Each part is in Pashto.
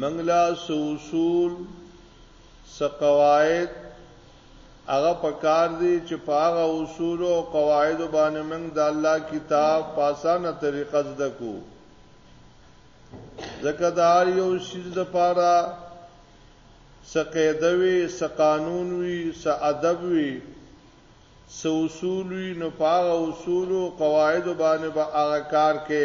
موږ له څه اصول، څه قواعد هغه په کار دي چې په هغه اصولو او قواعدو باندې موږ د الله کتاب په اسانه طریقه زده کړو. ځکه د هر یو شیز د پاره څه قاعده وي، څه قانون وي، څه ادب وي، څه اصول وي، نو په هغه اصولو او قواعدو باندې به هغه کار کې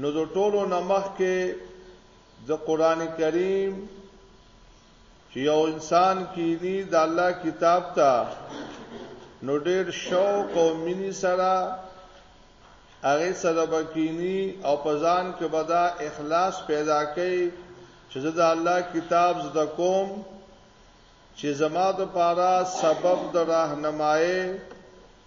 نو د ټولو نه مخکې د قران کریم چې یو انسان کینی د الله کتاب ته نو ډېر شوق او مینې سره هغه سره بکینی او پزان کې بدا اخلاص پیدا کړي چې د الله کتاب زده کوم چې زما د پاره سبب د راهنمایي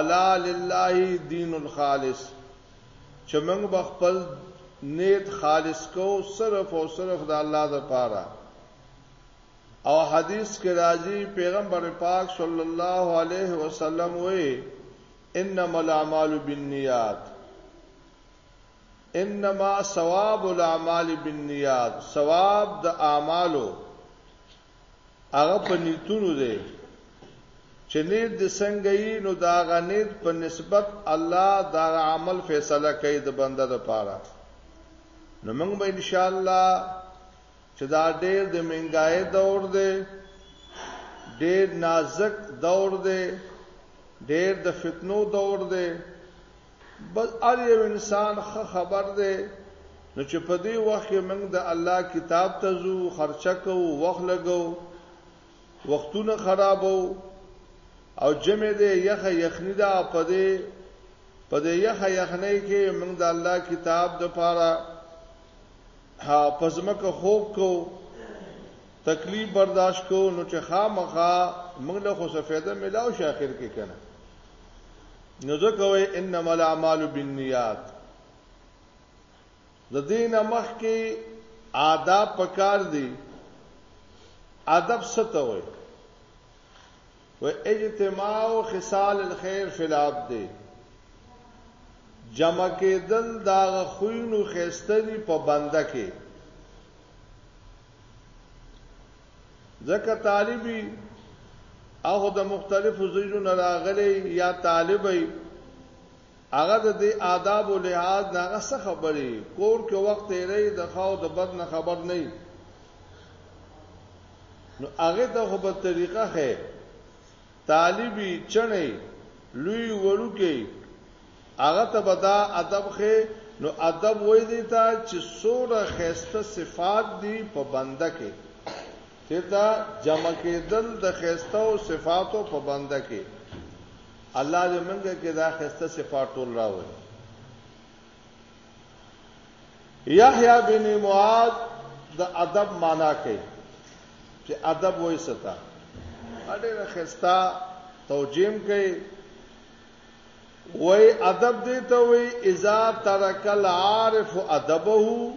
الا لله دین الخالص چې موږ به خپل نیت خالص کو صرف او صرف د الله لپاره او حدیث کې راځي پیغمبر پاک صلی الله علیه وسلم وې انما الاعمال بالنیات انما ثواب الاعمال بالنیات ثواب د اعمالو هغه په نیتونو دی چې نیت د څنګه یې نو دا غنیت په نسبت الله دا عمل فیصله کوي د بنده لپاره نو موږ به ان شاء الله چې دا ډېر د منګای دور دی ډېر نازک دور دی ډېر د فتنو دور دی بل هر یو انسان ښه خبر دی نو چې په دې وخت کې موږ د الله کتاب ته ځو خرچه کوو وخت لګو وختونه خرابو او جمع دې یخه یخنی دا په دې په دې یخه یخنی کې موږ د الله کتاب د پاره ها پزمکه خوب کو تکلیف برداشت کو نو چې خامخا موږ له خو څه فایده ملاو شي اخر کې کنه نو ځکه وې انما الاعمال بالنیات د دین مخ کې آداب پکار دي ادب ستو وي و اجتماع خصال الخير فی العبد جمع کېدل دا خوینو خستري په بنده کې ځکه طالب یی او خو د مختلفو ځایونو نه راغلی یا طالب یی هغه د دې آداب او لحاظ نه هغه څه خبرې کور کې وخت یې لري د خاو د بد نه خبر نه نو هغه ته خو په طریقه خې طالبی چڼی لوی وړوکی هغه ته به دا ادب ښې نو ادب وای دی ته چې څوره خیسته صفات دی په بنده کې چې دا جمع کېدل د خیسته او صفاتو په بنده کې الله دې منګه کې دا خیسته صفات ټول راوړي یحیی بن معاذ د ادب معنا کوي چې ادب وای ستا اډه رخصتا توجیم کوي وای ادب دی ته وای اذا ترک العارف ادبه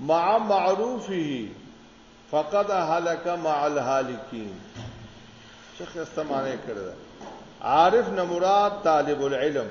مع معروفه فقد هلك مع الهالكين شیخ استمانه کړل عارف نه مراد طالب العلم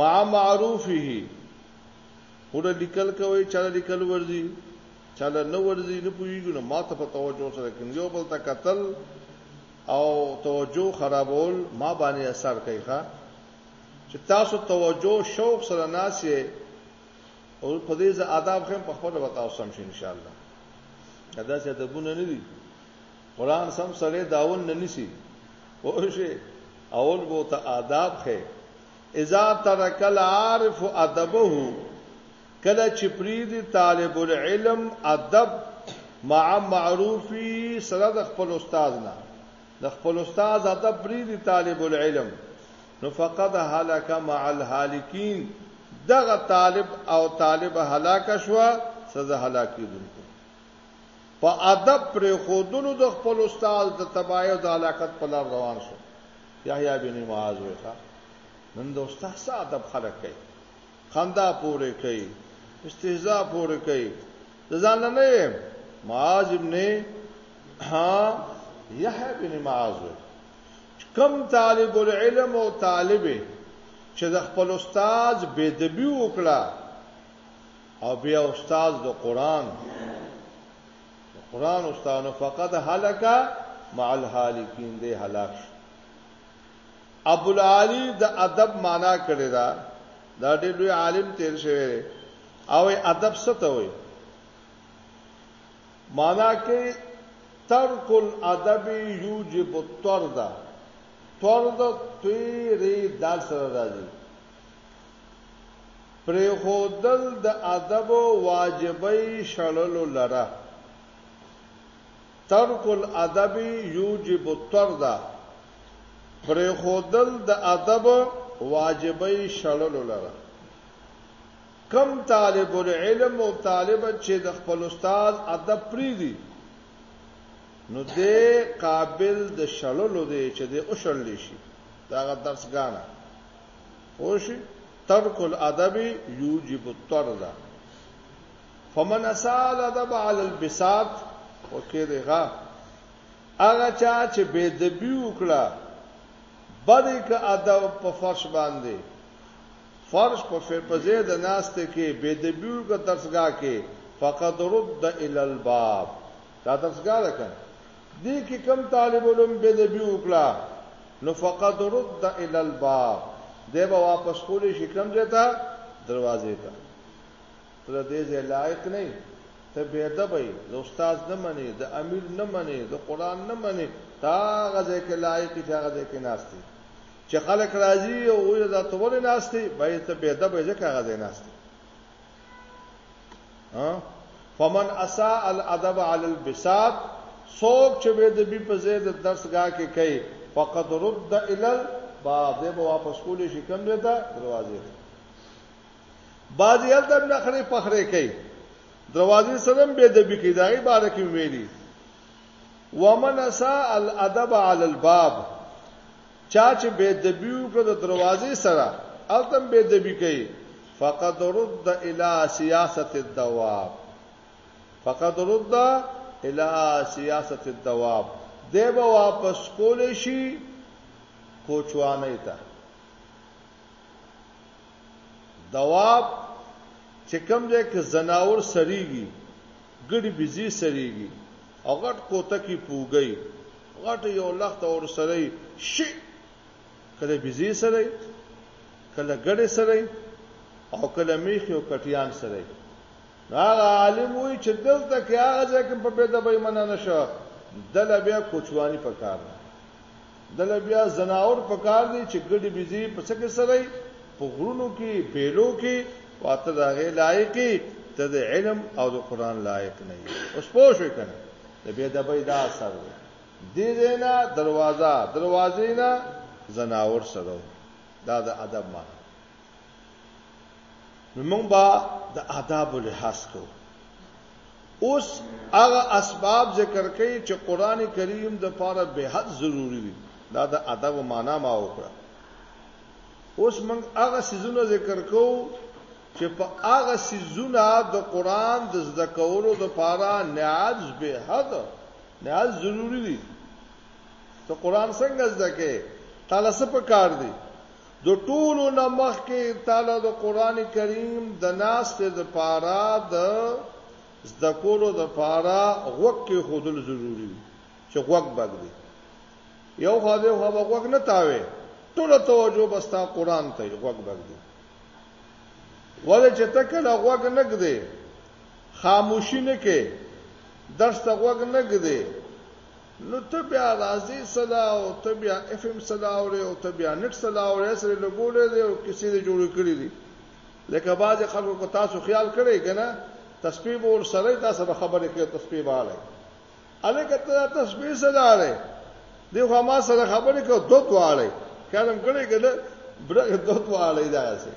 مع معروفه هره لیکل کوي چاله لیکل ورزي چاله نه ورزي نه پويږي نو ما ته په توجه سره کوم یو بل ته قتل او توجه خرابول ما باندې اثر کوي ښا چې تاسو توجه شوق سره ناسي او په دې ز آداب خیم په خپل وتا اوسم شي ان شاء الله دا څه ادبونه نه دي قران سم سره داون نه نسی پوښي اول بو ته آداب خې اذا ترک العارف ادبه کله چې پرید طالب العلم ادب مع معروفی سره د خپل استاد نه د خپل استاد ادب پرید طالب العلم نو فقد هلاک مع الهالکین دغه طالب او طالب هلاک شو سزا هلاکی دي په ادب پرېښودلو د خپل استاد د تباهۍ او د هلاکت په لار روان شو. یحیی بن معاذ وایي، ښه نن د استاد څه ادب خلک کوي، خندا پورې کوي، استهزا پورې کوي، د ځان نه نه یم معاذ ابن یحیی بن معاذ وایي کم طالب العلم او طالب چې د خپل استاد بيدبي وکړه او بیا استاد د قران د قران استاد فقط هلاک مع الهالکین دی هلاک ابو العالی د ادب معنا کړی دا دا ډېر لوی عالم تیر شوی او ادب څه ته وایي معنا کې ترک الادب یوجب الطرد طرد تیرې دال سره راځي پرېښودل د ادب واجبۍ شړلو لره، ترک الادب یوجب الطرد، پرېښودل د ادب واجبۍ شړلو لره، کوم طالب العلم او طالب چې د خپل استاد ادب پریدي نو د قابل د شړلو دی چې د او شړل شي داغه درسګانه خوش ترک الادب یوجب الطرد فمن اسال ادب علی البساط وکي دغه هغه چا چې بے دبی وکړه بده ک ادب په فرش باندې فرش په فپزې د ناشته کې بے دبی وکړه درسګه کې فقط رد ال الباب دا تفسګا ده کنه دې کې کم طالب علم به د بي وکړه نو فقط رد الى الباب دې به واپس کولې شي کم دیتا دروازې ته تر دې ځای لایق نه ته به ادب وي د استاد نه مني د امیر نه مني د قران نه مني تا غزه کې لایق چې غزه کې ناشتي چې خلک راځي او دا تول ناشتي به ته به ادب وي ځکه غزه ناشتي ها فمن اساء الادب علی البساط څوک چې به د بي په زید درسګه کې کوي فقط رد الال باب دې به واپس کولې شي کوم دې ته دروازې ته بعضی هلته نخره پخره کوي دروازې سره به د بي کې دای بار کې ویلي ومن اساء الادب علی الباب چا چې بې ادبي وکړه د دروازې سره هلته هم بې ادبي کوي فقد رد الى سیاست الدواب فقد رد الى سیاست الدواب دی به واپس کول شي کوچوانه ته دواب، چې کوم ځای کې ځناور څرېږي، ګډې بیزې څرېږي او غټ کوتک یې په اوږه وي، غټه یوه لښته ورسره وي، شي کله بیزې سره وي، کله ګډې سره وي او کله مېښې او کټیان سره وي. نو هغه عالم وایي چې دلته کې هغه ځای کې په بې ادبۍ منع نه شوه، دله بیا کوچواني په کار ده. دله بیا ځناور پکار دی چې ګډې بیزې په څه کې سره په غرونو کې بیلو کې واته د هغې لایقې ته د علم او د قران لایق نه یې اوس پوه شو کنه د بیا د بې دا اثر دی دې زینا دروازه دروازې نه زناور سره دا د ادب معنی نو موږ به د آداب لحاظ کو اوس هغه اسباب ذکر کړي چې قران کریم د پاره به حد ضروری دي دا د ادب معنا ما وکړه اوس موږ هغه سيزونه ذکر کو چې په هغه سيزونه د قران د زده کولو د پاره نعاج به حد نعاج ضروری دي ته قران څنګه زده کې تعالی څه په کار دي د ټولو نه مخکې تاله د قران کریم د ناستې د پاره د زده کولو د پاره غوږ کې خودل ضروری وي چې غوږ بګدي یو خاده خو به غوږ نه تاوي ټول توجه بستا قران ته غوږ بګدي ولې چې تکل غوږ نه ګدي خاموشي نه کې درس ته غوږ نه ګدي نو ته بیا راځې څه ده او ته بیا اف ام څه ده اورې او ته بیا نټ څه ده اورې سره لګولې دی او کیسې دې جوړې کړې دي لکه بعضې خلکو که تاسو خیال کړی که نه تسبیح به ورسره تاسو به خبرې کوي تسبیح به اړی هلکه ته دا تسبیح څه ده اړی دی خو ما سره خبرې کوي دوت واړی کارم کړی که نه برغې دوت واړی دا هسې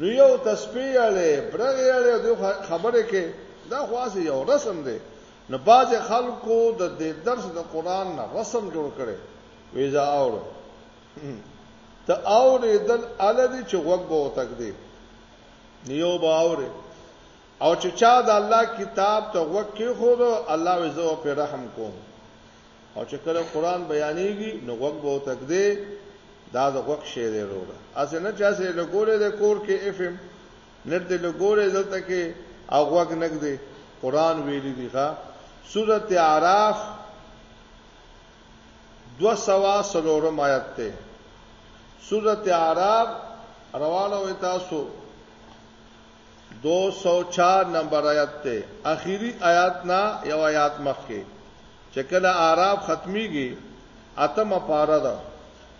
نو یو تسبیح اړی برغې اړی دی خبرې کوي دا خو هسې یو رسم دی نو بعضې خلکو د دې درس د قرآن نه رسم جوړ کړی وی زه اورم ته اورېدل اله دي چې غوږ به وتک دی نیو به اورې او چې چا د الله کتاب ته غوږ کې خو الله وې زه په رحم کوم او چې کله قران بیانېږي نو غوږ به وتک دی دا د غوږ شی دی وروره اسنه چا سره لګولې د کور کې اف ام نه ته لګورې دلته کې او غوږ نګدې قران ویلي دی ښا سورته اعراف 200 سلورم آیت ته سورته اعراف روانه وي تاسو 204 نمبر آیت ته اخیری آیات نا یو آیات مخکې چې کله اعراف ختميږي اتمه پاره ده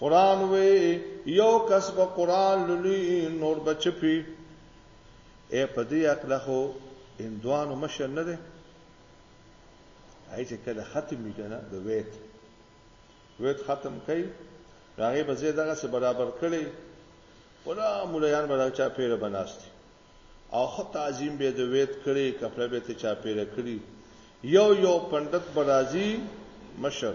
قران وی یو کس به قران للی نور بچپی اے پدی اکله هو اندوانو مشر نه ده هیڅ کله ختم میکنه د ویت ویت ختم کړي راغي به زه دغه سره برابر کړي ولا مولایان به چا پیره بناستي او خو تعظیم به د ویت کړي کپړه به ته چا پیره کړي یو یو پندت برازي مشر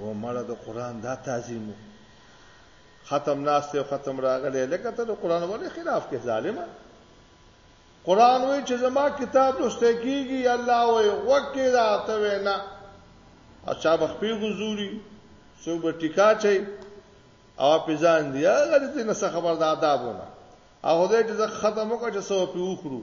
و مړه د قران دا تعظیم ختم ناشته ختم راغله لکه ته د قران ولې خلاف کې ظالما قران وی چې زما کتاب لوسته کیږي الله وی وکي دا ته وینا اچھا بخپی غزوري سو به ټیکا چي او په ځان دی هغه دې نه خبردار آدابونه او دې چې ختم وکړي چې سو په وخرو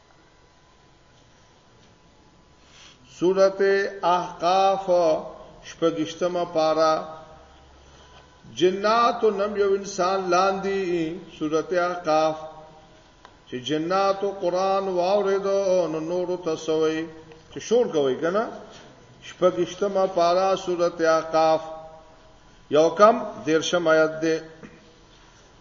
سورت احقاف شپږشتمه پارا جنات نم یو انسان لاندې سورت احقاف چې جنات قرآن واورید نو نور تسوي چې شور کوي کنه شپږشتمه پارا سورت احقاف یو کم دیرشم آیت ده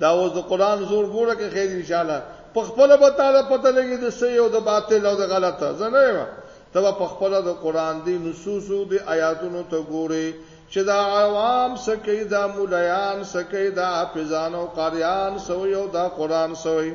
دا اوس د قران زور ګوره کې خیر ان شاء الله په خپل به تعالی پته لګي د صحیح او د باطل او د غلطه زنه ما ته په خپل د قران دی نصوص او د آیاتونو ته ګوره چې دا عوام سکه دا مولایان سکه دا حافظان او قاریان سوی او دا قران سوی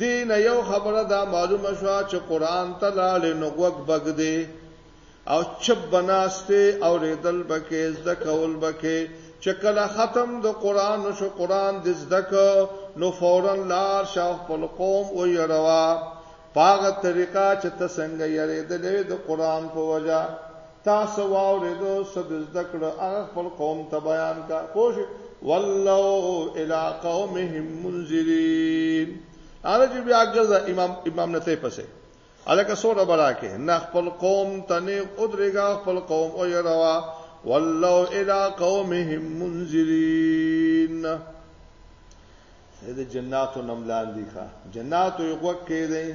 دې نه یو خبره دا معلومه شوه چې قران ته لاړې نو غوږ بګ دی او چپ بناسته او ریدل بکې زده کول بکې چې کله ختم د قران شو قران د زده کو نو فورا لار شاف په قوم او يروا پاغه طریقه چې ته څنګه یریدلې د قران په وجا تا څه واورېدو څه د زده کړه هغه خپل قوم ته بیان کا پوه شو ولو الی قومهم منذرین هغه چې بیا ګرځه امام امام نه ته پسه الکه سوره براکه نه خپل قوم تنه ادرګه خپل قوم او يروا ولو الى قومهم منذرين د جناتو نملان دي ښا جناتو یو وکې دي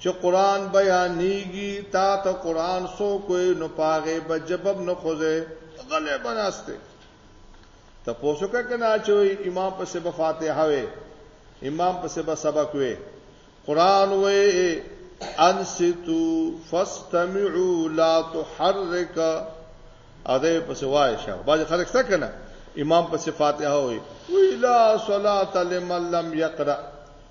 چې قرآن بیانیږي تا ته قرآن څوک وي نو په هغې به جبب نه خوځې غلی به ناست دی تپوس وکړه که نه چې امام پسې به فاتحه وي امام پسې به سبق وي قرآن وي انصتو فاستمعو لا تحرک او دی پسې وایې شه بعضې خلک څه که نه امام پسې فاتحه وي وی لا صلاة لمن لم یقرأ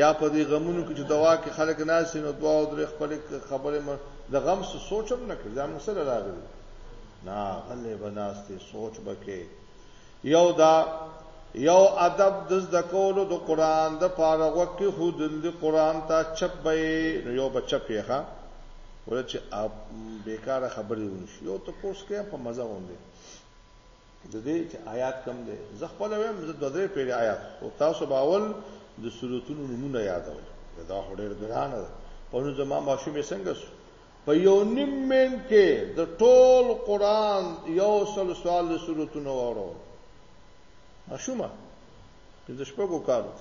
یا په دې غمونو کې چې دوا کې خلک ناسي نو دوا او درې خپل خبره د غم څه سوچم نه کړ ځم سره راغلی نه غلې بناسته سوچ بکې یو دا یو ادب د زده کولو د قران د پاره وکي خود د قران ته چپ به یو بچپ یې ښا ورته چې بیکاره خبرې ونشي یو ته پوس کې په مزه وندي د دې چې آیات کم دی زه خپل ویم زه د درې پیړې آیات او تاسو باول د سورتونو نمونه یادوي دا هډر ګران ده په نو زما ماشومې څنګه شو په یو نیم من کې د ټول قران یو سل سوال د سورتونو وره ماشومه د شپږو کارو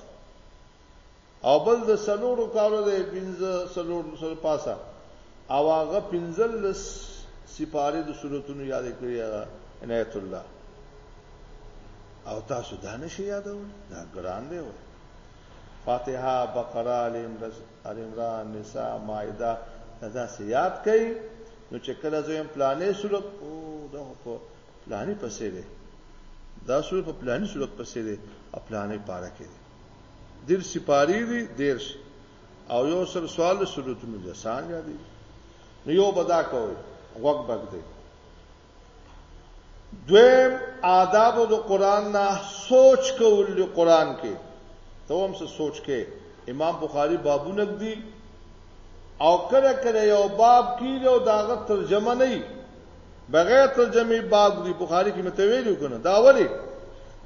او بل د څلورو کالو دی پنځه څلور سره پاسه او هغه پنځلس سپاره د صورتونو یاد کړی هغه عنایت الله او تاسو دا نشي یادول دا ګران دی وای فاتحه بقره ال عمران نساء مائده دا سه یاد کړئ نو چې کله زم پلانې صورت او دا په پلانې پسې دی دا صورت په پلانې صورت پسې دی او پلانې پاره کې دی دیر سپاری دی دیرش او یو سل سوال سلوتونو دي سان یادي نو یو بدا کوي غوګ بګ دی دویم آداب د قران نه سوچ کول دی قران کې ته هم څه سوچ کې امام بخاری بابونه دی او کله کله یو باب کیږي او داغه ترجمه نه بغیر ترجمه باب دی بخاری کې متویلو کنه دا ولی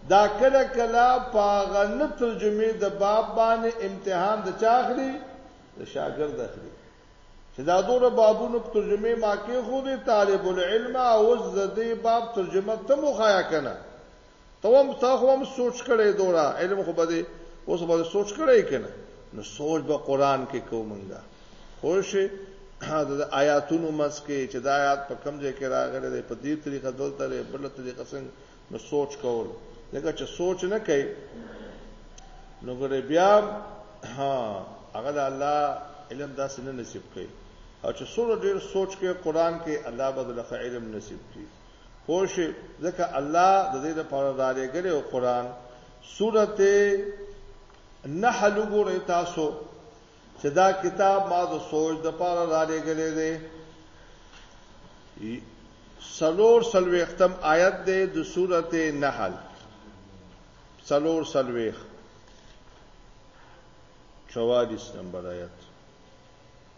دا کله کله پاغه نه ترجمه د باب باندې امتحان د چاخلی د شاګرد اخلي چې دا دوه بابونو په ترجمه ما کې خو دې طالب العلم او زده باب ترجمه ته مخایا کنه ته هم تا خو هم سوچ کړی دورا علم خو بده اوس به سوچ کړی کنه نو سوچ به قران کې کومنګا خوش د آیاتونو مس کې چې د آیات په کم ځای کې راغلي دی په دې طریقه دلته لري بل طریقه څنګه نو سوچ کول لکه چې سوچ نه کوي نو ګره بیا ها هغه د الله علم داسې نه نصیب کوي او چې څوره ډیر سوچ کې قران کې الله بدل علم نصیب کوي پوه شوې، ځکه الله د دې لپاره رالېږلی و قرآن. سورت نحل وګورئ تاسو چې دا کتاب ما د سوچ د لپاره رالېږلی دی. سلور سلویختم آیت دی د سورت نحل سلور سلویخ چوالیس نمبر آیت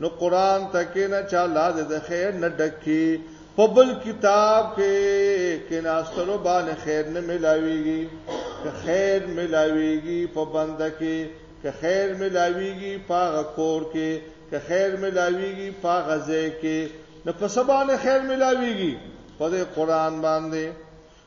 نو قران ته کینه چې الله دې د خیر نه ډکې په بل کتاب کې کیناستلو باندې خیر نه ملاويږي که خیر ملاويږي په بنده کې که خیر ملاويږي په کور کې که خیر ملاويږي په غزه کې نو په سبانه خیر ملاويږي په قران باندې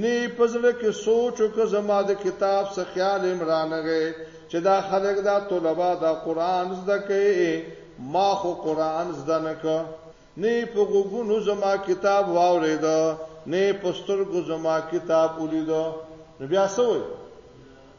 نی په زړه کې سوچ وکړه زما د کتاب څخه خیال هم رانغی چې دا خلک دا طلبا دا قرآن زده کوي ما خو قرآن زده نه کړ نی په غوږونو زما کتاب واورید نی په سترګو زما کتاب ولید نو بیا څه وایي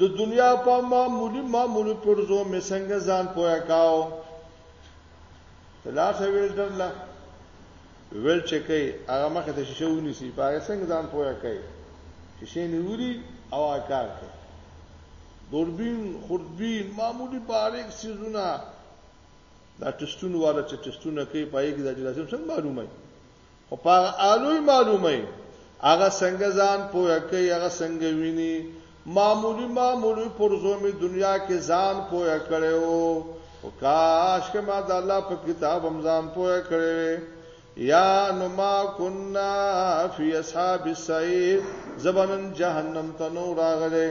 د دنیا په معمولی معمولی پرزو می څنګه ځان پوهه کاو تلاخ ویل درله ویل چې کوي هغه مخه ته شیشه ونیسي په هغه څنګه ځان پوهه کوي شیشه نیولي او کار کوي دوربین خوردبین معمولی باریک سیزونه دا ټستون والا چې ټستونه کوي پای کې د جلسې څنګه معلومه خو په هغه آلوی معلومه یې، هغه څنګه ځان پوه کوي، هغه څنګه ویني، معمولي معمولي پرزو مې دنیا کې ځان پوه کړی و، خو کاشکې ما د الله په کتاب هم ځان پوه کړی وی، یا نو ما کنا فی اصحاب السعیر، زه به نن جهنم ته نه و راغلی.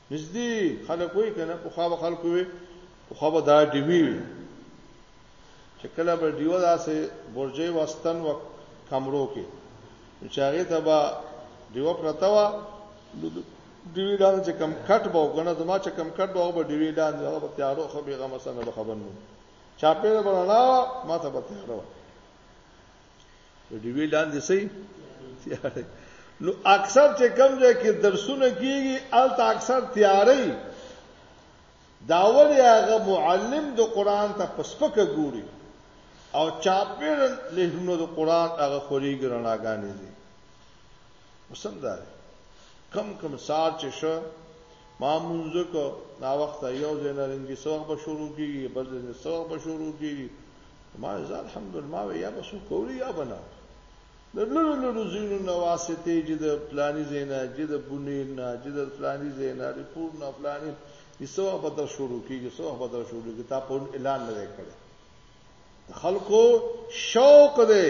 نږدې خلک وایي کنه په خوا به خلکو وي په خوا به دا ډیوی وي چې کله به ډیوه داسې برجې واستن و کمرو کې چې هغه ته به ډیوه پرته و ډیوی لاندې چې کم کټ به وګڼه زما چې کم کټ به به ډیوی لاندې هغه به تیارو خو به غمسنه به خبر نو چاپې به رڼا ما ته به تیارو ډیوی لاندې سي تیارې نو اکثر چې کم ځای کې درسونه کیږي الته اکثر تیارې داول هغه معلم د قران ته پسپکه ګوري او چاپیر له نو د قران هغه خوري ګرناګانې دي وسمدار کم کم سار چې شو ما مونږ کو نا وخت یو ځای نه رنګي سوغ به شروع کیږي بل ځای سوغ به شروع کیږي ما زه الحمدلله ما یا به سو کولی یا بنا د لولو لولو زینو نو واسطه چې د پلاني زینا چې د بونی نه چې د پلاني زینا رپورټ نه پلاني یسو په در شروع کیږي سو په در شروع کیږي تا په اعلان نه کړي خلکو شوق دی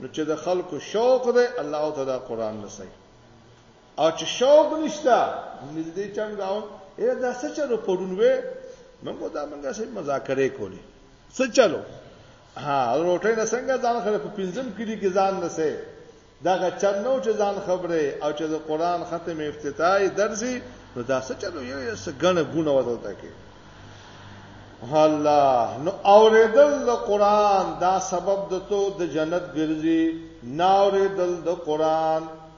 نو چې د خلکو شوق دی الله تعالی قران نسای او چې شوق نشته موږ دې چنګاو اې دا څه چلو پړون وې موږ دا موږ سره مذاکره کولې څه چلو ها روټه نه څنګه ځان خره په پنځم کلی کې ځان نه سه دا چرنو چې ځان خبره او چې د قران ختم افتتاحي درځي نو دا څه چلو یو یو څه غنه ګونه وته کې الله نو اوریدل د قران دا سبب د تو د جنت ګرځي ناوریدل د قران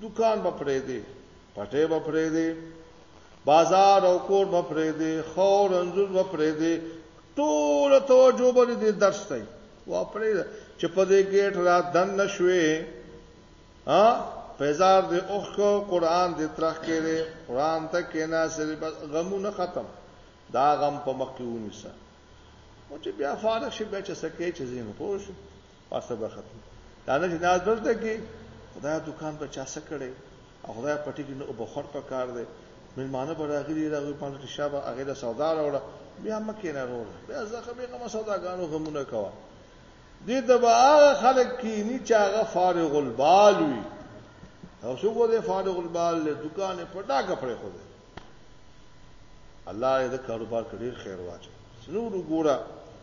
دوکان به پرې دی پټې به پرې دی بازار او کور به پرې دی خو رنځور به پرې دی ټول توجه به دې درس ته و پرې چې په دې ګټ را دن نشوي ها پیزار دې اوخ کو قران دې ترخ کړي قران ته کینا سره بس غمونه ختم دا غم په مخ کې ونیسه او چې بیا فارغ شي بیا چې سکه چې زین پوه شي واسطه به ختم دا نه چې دا دلته کې خدای دکان په چا سکړې او خدای پټي کې نو په خور په کار دی مېلمانه به راغلي راغلي په لټه شابه هغه له سودا راوړه بیا مکه نه راوړه بیا ځکه به کوم سوداګانو غمونه کوا دې دبا خلک کې نه چاغه فارغ البال وي او څو کو دې فارغ البال له دکان په ډا کپړې خو دې الله دې کاروبار کې ډېر خیر واچي نور ګوره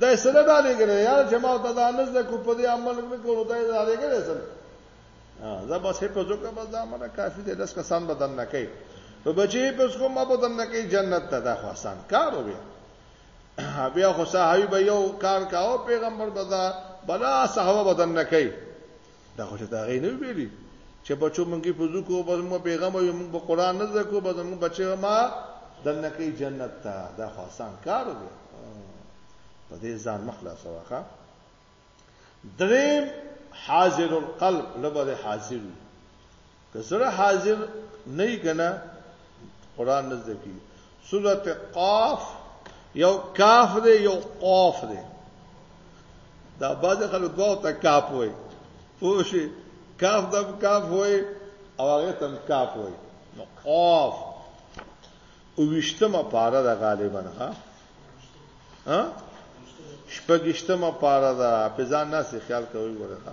دا سره دا لګره یار چې ما ته دا نه زده کو په دې عمل نه کوو دا دا لګره سره زه به څه په ځکه بس دا مړه کافي دې لس کسان بدن نه کوي په بچي په څو ما بدن نه کوي جنت ته دا خو آسان کار وي بیا خو صحابي به یو کار کاو پیغمبر بدا بلا صحابه بدن نه کوي دا خو چې دا غي نه ویلي چې بچو مونږه پوزو کو بس مو پیغام یو مونږ په قران نه زکو بس مونږ بچو ما دنه کې جنت ته دا خو آسان کار دی په دې ځان مخلاص واخا دریم حاضر القلب لبره حاضر که سره حاضر نه یې کنه قران نه زده کی سورت قاف یو کاف دی یو قاف دی دا باز خلک دوه ته کاف وای پوه شي کاف دم کاف وای او هغه تم کاف وای نو قاف او وشتمه پاره ده غالبا ها ها شپږشتمه پاره ده په ځان ناسې خیال کوي ورته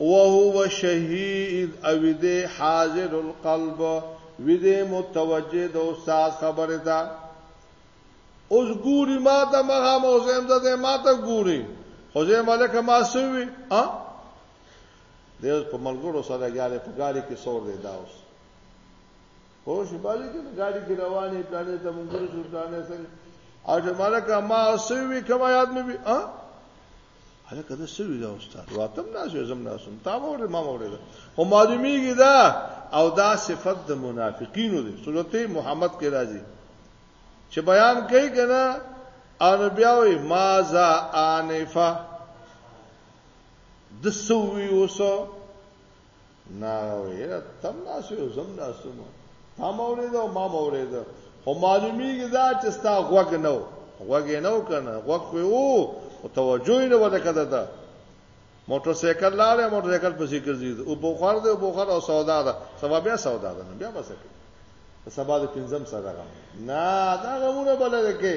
وهو شهید او ویده حاضر القلب ویده متوجه د استاد خبره ده اوس ګوري ما ته مغه موزم ده ما ته ګوري خو زه ملک ما سوي ها د اوس په ملګرو سره غاړي په غاړي کې سور دی دا اوس خو شي باندې کې غاړي کې روانې پلانې ته مونږ شو پلانې څنګه او چې ملک ما سوي کما یاد مې ها هلکه دا سوي دا استاد واتم ناس یو زم ناسم تا مور ما مور دا خو معلومیږي دا او دا صفت د منافقینو دی سورته محمد کې راځي چې بیان کوي کنه ان بیا وي ما ذا انفا د سوي اوسو نه یره تم ناسو یو زم ناسو ما تا مورې دا ما مورې دا خو معلومیږي دا چې ستا غوګ نو غوګ نو کنه غوګ خو او توجه نه وته کده دا موټر سایکل لاله موټر سایکل په ذکر زید او بوخار دی بوخار او سودا ده سبا بیا سودا ده بیا بس کې سبا د پنځم سره غم نه دا غمونه بلل کې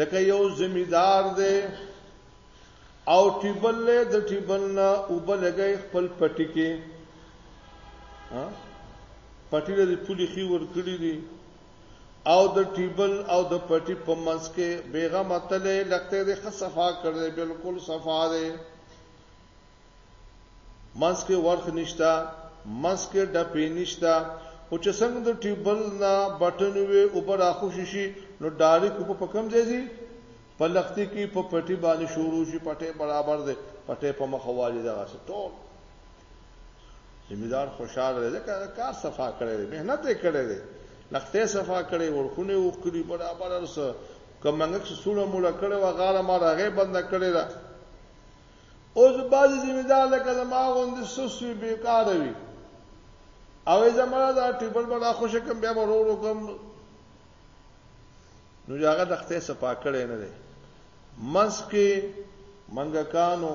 لکه یو زمیدار دی او ټیبل له د ټیبل نه وبلګي خپل پټی کې ها پټی له پولی خي ور کړی دی او د ټیبل او د پټی په منځ کې بیغه متلې لکته د خصفا کړې بالکل صفا دی منځ کې ورخ نشته منځ کې ډپې نشته خو چې څنګه د ټیوبل نه بټن وي او بر اخوشي شي نو ډایرک په پکم ځای زی په لختی کې په پټي باندې شروع شي پټه برابر ده پټه په مخوالي ده غاسه ټول زمیدار خوشاله دی ځکه کار صفا کړی دی مهنت یې کړی دی لخته صفا کړی ورخونه وکړي برابر سره کومنګ څه سوله مولا کړی و غاله ما راغې بند کړی دا اوس بعضې ذمه دار لکه زما غوندې سست وي بېکاره وي او یې زما دا ټیبل به راخوشې کړم بیا به ورو ورو کړم نو هغه د خدای صفا کړی نه دی منځ کې منګکانو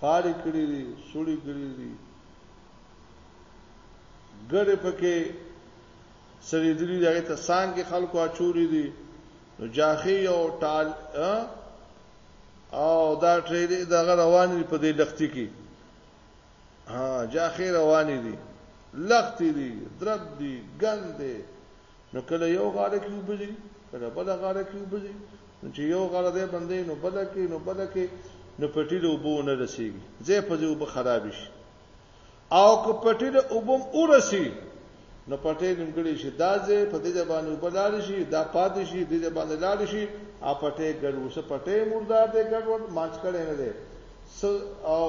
غاړې کړې دي سړي کړې دي ګړې پکې سړې دي هغه ته سانګې خلکو اچولې دي نو جاخي او ټال او دا ټریلې دغه روان دي په دې لختی کې ها جا خیر روان دي لختی دي درد دي ګند دي نو کله یو غاړه کې وبځي کله بل غاړه کې وبځي نو چې یو غاړه دې باندې نو بل کې نو بل کې نو پټی له وبو نه رسیږي ځې په دې وب خراب شي او که پټی د اوبم اورسی نو پټی نیمګړی شي دا ځې په دې باندې وبلاړ شي دا پاتې شي دې باندې لاړ شي ا پټی ګډ وسه پټی مردار دې ګډ ور مانچ کړي نه دي او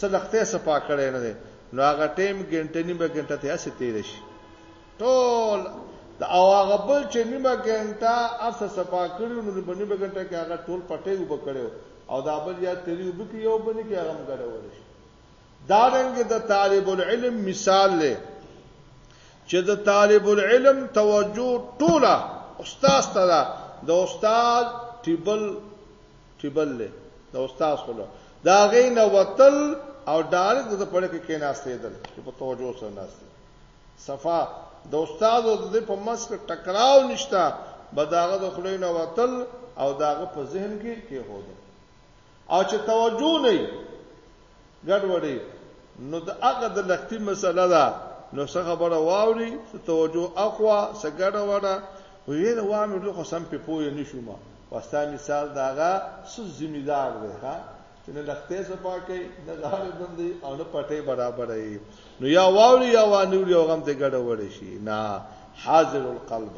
صدقته صفا کړي نه دي نو هغه ټیم ګنټه نیمه ګنټه ته اسې تیر شي ټول د او هغه بل چې نیمه ګنټه ارس صفا کړو نو په نیمه ګنټه کې هغه ټول پټې وب کړو او دا بل یا تری وب کې یو بل کې هغه مګړول شي دارنګه د طالب العلم مثال له چې د طالب العلم توجه ټوله استاد ته ده د استاد ټیبل ټیبل له د استاد خلو دا غي نه وتل او ډایرک د پړې کې کې ناشته دل چې په توجه سره ناشته صفا د استاد او د په مس کې ټکراو نشتا بداغه د خلې نه وتل او داغه په ذهن کې کې هو ده او چې توجه نه ګډوډي نو د هغه د لختي مسله ده نو څه خبره واوري څه توجه اخوا څه ګډه وډه وې دا وامه له خو سم په پوهه نشوم واستا مثال داغه څه ذمہ دار دی ها چې نه لختې صفا کوي نه غاړه بندي او نه پټه برابر وي نو یا واوري یا وانوري او غم ته ګډه وډه شي نه حاضر القلب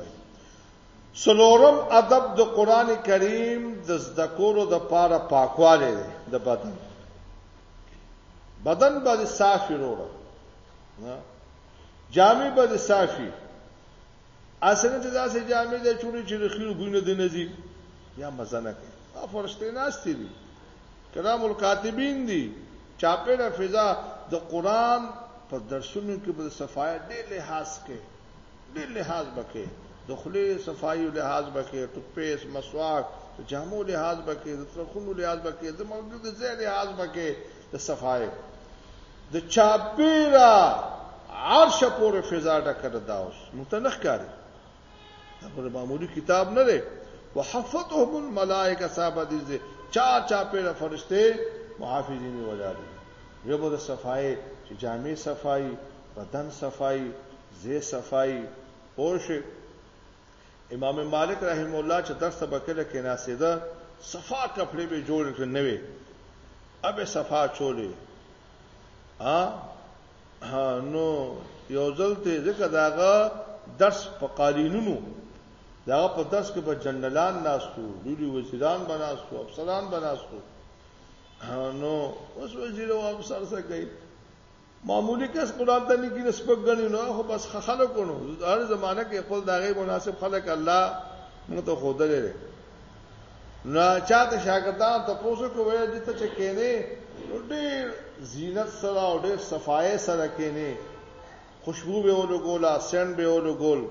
څلورم ادب د قرآن کریم د زده کولو د پاره پاکوالی دی د بدن بدن به صافي وروره جامې به صافي اسنه ته داسې جامې د چوري چې رخیو بونه د نزي یا مزه نه کوي دا فرشته ناشتي دي کرام الکاتبین دي چاپېره فضا د قران په درسونو کې به صفای ډېر لحاظ کوي ډیر لحاظ بکې د خلی صفایو لحاظ بکې ټوپیس مسواک د جامو لحاظ بکې د ترخونو لحاظ بکې د موجود د ځای لحاظ بکې د صفای د چاپیرا عرش پورې فضا ډکر داوس متنخ کاری دا پر معمولی کتاب نه دی وحفتهم الملائکه صاحب دې چا چا پر فرشته محافظین ولاړ یو به د صفای چې جامع صفای بدن صفای زه صفای پوش امام مالک رحم الله چې درس ته بکله کې ناسیده صفا کپڑے به جوړ کړ نه وي ابه صفا چولې ا نو یو ځل ته ځکه داغه درس په قالینونو دا په درس کې به جنرالان ناستو لولي وزیران بناستو افسران بناستو نو اوس وزیر او افسر څه کوي معمولی کس قران ته نه کینې سپک غنی نو خو بس خلک ونو هر زمانہ کې خپل داغه مناسب خلک الله موږ ته خود لري نه چاته شاګردان ته پوسو کوي د ته چکینه ډېر زینت سره او ډېر صفای سره کینه خوشبو به ولګولا سند به ولګول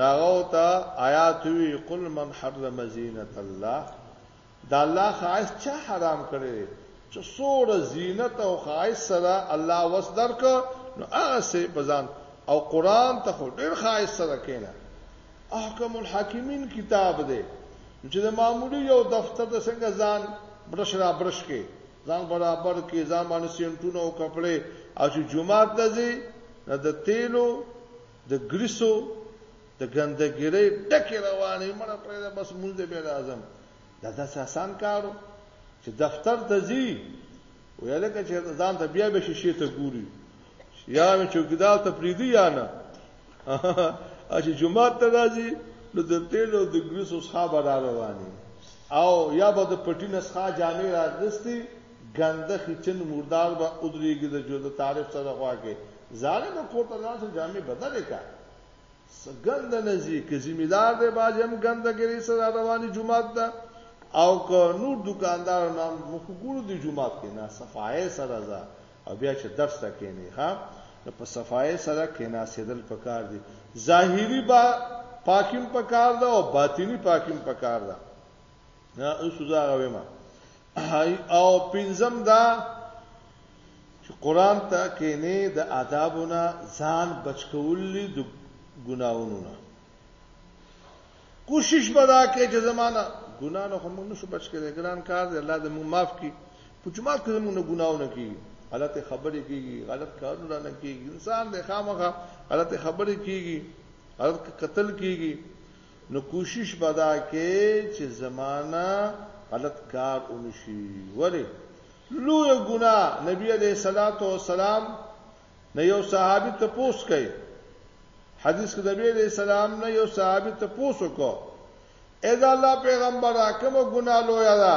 ناغو ته آیات وی قل من حرم زینت الله د الله خایس چا حرام کړی دی چې سوره زینت او خایس سره الله وس درک نو هغه سه بزان او قران ته خو ډیر خایس سره کینه احکم الحاکمین کتاب دی چې د معمولی یو دفتر د څنګه ځان برش را برش کې ځان برابر کې ځان باندې سینټونه او کپڑے او چې جمعه ته ځي د تیلو د ګریسو د ګندګیرۍ ډکې روانې مړه پرېږده بس مونځ دی بیا راځم دا داسې اسان کار و چې دفتر ته ځي ویې لکه چې ځان ته بیا به شیشې ته ګوري یا مې چوکیدار ته پریږدي یا نه چې جمعات ته راځي نو د تیل او د ګریس او ښا به را رواني او یا به د پټي نه ښا جامې راغستي ګنده خچن مردار به ادریږي د جو د تعریف سره خوا کې ظالم کوټه ځان سره جامې بدلې کا څه ګند نه ځي که ذمہ دار دی باز هم ګند ګری سره رواني جمعات ده او که نور دکاندار نام مخ ګورو دی جمعات کې نه صفای سره ځه او بیا چې درس ته کینی ها په صفای سره کینا سیدل پکار دی ظاهری با پاکیم پکار ده او باطینی پاکیم پکار ده نه اوس دا غوې ما او پنځم دا چې قران ته کې نه د آدابونه ځان بچکولې د ګناونو نه کوشش بدا کې چې زمانہ ګنا نه هم نشو بچ کې ګران کار دی الله دې موږ معاف کړي په جمعه کې موږ نه ګناونه کیږي غلط خبرې کیږي غلط کارونه نه کیږي انسان د خامخه غلط خبرې کیږي غلط قتل کیږي نو کوشش به دا کې چې زما نه غلط کار ونشي ولې لویه ګناه نبی علیه الصلاۃ والسلام نه یو صحابي ته پوس کوي حدیث کې نبی علیه السلام نه یو صحابي ته پوس وکړو اې دا الله پیغمبره کوم ګناه لویه ده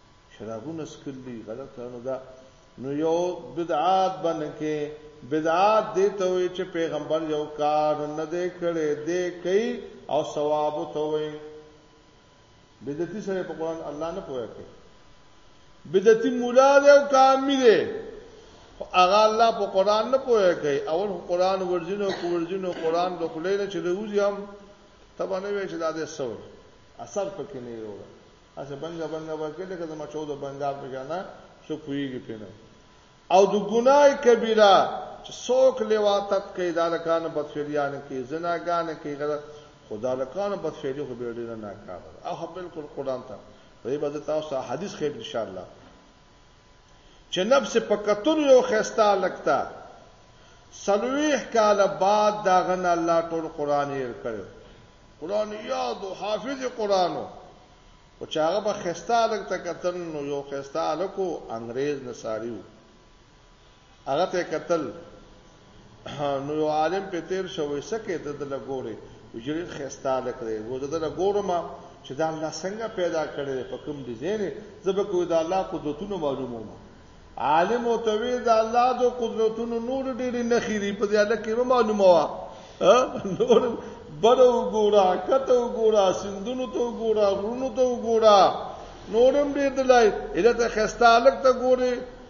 شرابونه سکل دي غلطه نه ده نو یو بدعات باندې کې بدعات دې ته وي چې پیغمبر یو کار نه دې کړي دې کوي او ثواب ته وي بدعتي سره په قران الله نه پوهه کوي بدعتي مولا دې او کامل دې هغه الله په قران نه پوهه کوي اول قران ورجنو کو ورجنو قران د خلینو چې د وزي هم تبانه وي چې دا دې سوي اثر پکې نه یو اسه بنګ بنګ ورکې لکه د مچو د بنګار په جانا سو کویږي پینه او د ګناي کبیره چې څوک لیواتت کوي دالکان بدفعلیان کوي زناګان کوي غلط خدالکان بدفعلی خو به ډیر نه کار او بالکل قران ته په دې باندې تاسو حدیث خیر ان شاء الله چې نفس یې په کتلو یو ښایسته هلک ته څلوېښت کاله بعد د هغه نه الله ټول قرآن هېر کړی و. قرآن یاد و، حافظ قرآن و، خو چې هغه به ښایسته هلک ته کتل نو یو ښایسته هلک و، انګرېز نصاري و. هغه ته قتل نو یو عالم په تیر شوې سکه د دل ګوره وجرید خستا لکړي وو د دل ګورم چې دا الله څنګه پیدا کړي په کوم ډیزاین زبه کوی دا الله قدرتونه معلومه ما عالم او توی دا الله د قدرتونو نور ډېر نه خيري په دې اړه کې معلومه وا نور بڑو ګورا کته ګورا سندونو ته ګورا غرونو ته ګورا نورم ډېر دلای اله ته خستا لک ته ګوري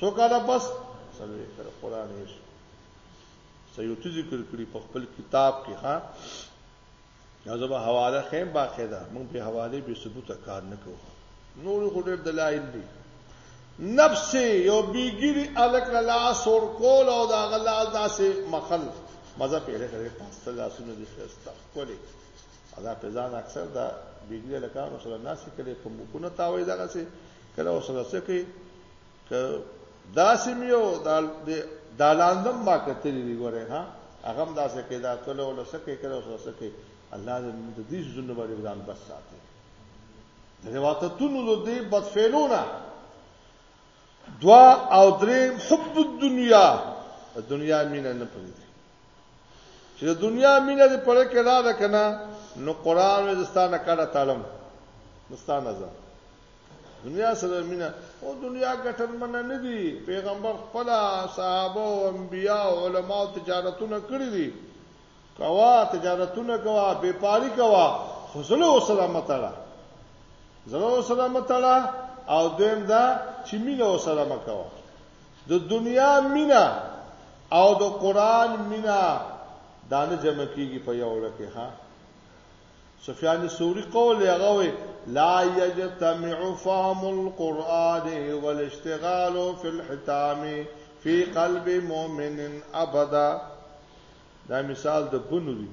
سو کاله پس سلوي کړ قران یې سیوتی ذکر کړی په خپل کتاب کې ها یو زما حواله خیم باقی ده مونږ په حواله به ثبوت کار نه کوو نور خو ډېر دلایل دي نفس یو بیګری الک لا سور کول او دا غلا داسې مخل مزه پیره کړې پاسته لاسونه دې خسته کولې دا په ځان اکثر دا بیګری لکانو سره ناسې کړي په مخونه تاوي دغه سي کله سره سکه ک داسم یو دال دالاندم ما کتلی دی ګوره ها هغه هم داسې کې دا کله ول سکه کله سره سکه الله دې دې زنه باندې ځان بس ساتي رواتتونو د دې بدفعلونه دوا او درې حب الدنیا دنیا مینه نه پریږدي چې د دنیا مینه دې پړه کې را ده که نه نو قرآن مې دستانه کړه تړم دستانه ځه دنیا سره مینه او دنیا ګټن منه نه دي پیغمبر خپل صحابه او انبیا او علما او تجارتونه کړی دي کوا تجارتونه کوا بیپاری کوا خزله او سلامت اړه زړه او سلامت اړه او دویم دا چې مینه او سلامت کوا د دنیا مینا او د قران مینا دا نه جمع کیږي په یو لکه ها سفیان ثوری قول هغه وی لا یجتمع فهم القرآن والاشتغال فی الحتام فی قلب مؤمن ابدا دا مثال د بنوی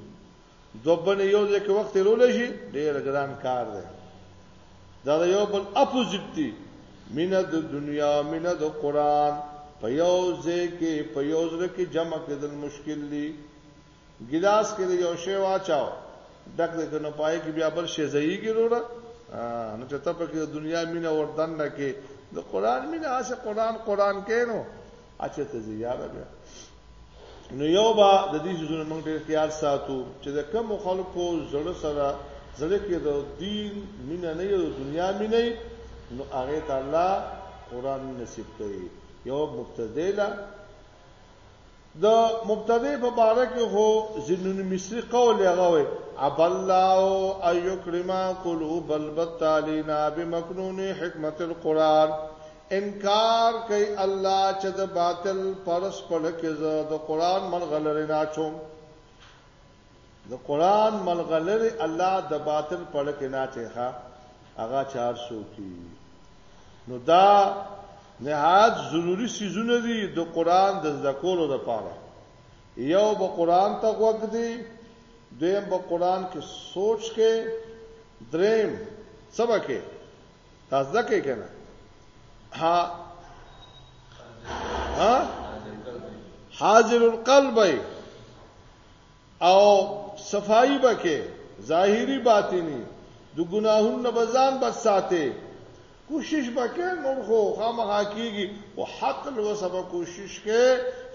دو بنې یو ځای کې وخت تیرول شي ډیر ګران کار دی دا یو بل اپوزیټ دی مینه د دنیا مینه د قران په یو ځای کې په یو ځای کې جمع کېدل مشکل دی ګلاس کې یو شی واچاو ډک دې کنه پای کې بیا بل شی ځایږي وروړه نو چې ته په کې دنیا مینه وردن نه کې د قران مینه اسه قران قران کې نو اچھا ته زی یاره بیا نو یو با د دې ځونه موږ ډیر خیال ساتو چې د کم خلکو زړه سره زړه کې د دین مینه نه یو دنیا مینه نو هغه ته الله قران نصیب کړي یو مبتدی لا د مبتدی په باره کې هو زنون مصری قول هغه وي اب الله ايكرم قلوب البتالين بمكنون حکمت القران انکار کوي الله چه د باطل پر سپړه کې زه د قران ملغلره نه چوم د قران ملغلره الله د باطل پړه کې نه چيخه هغه 400 کی نو دا نهایت ضروری سيزونه دي د قران د ذکرولو لپاره یو به قران ته وګ دی دویم به قران کې سوچ کې دریم سبکه تاسو ځکه کنه ها ها حاضر القلب او صفائی بکې ظاهری باطینی د ګناهونو نه بزان بچ ساتي کوشش وکړ نور خو خامخا کیږي او حق لو سبا کوشش کې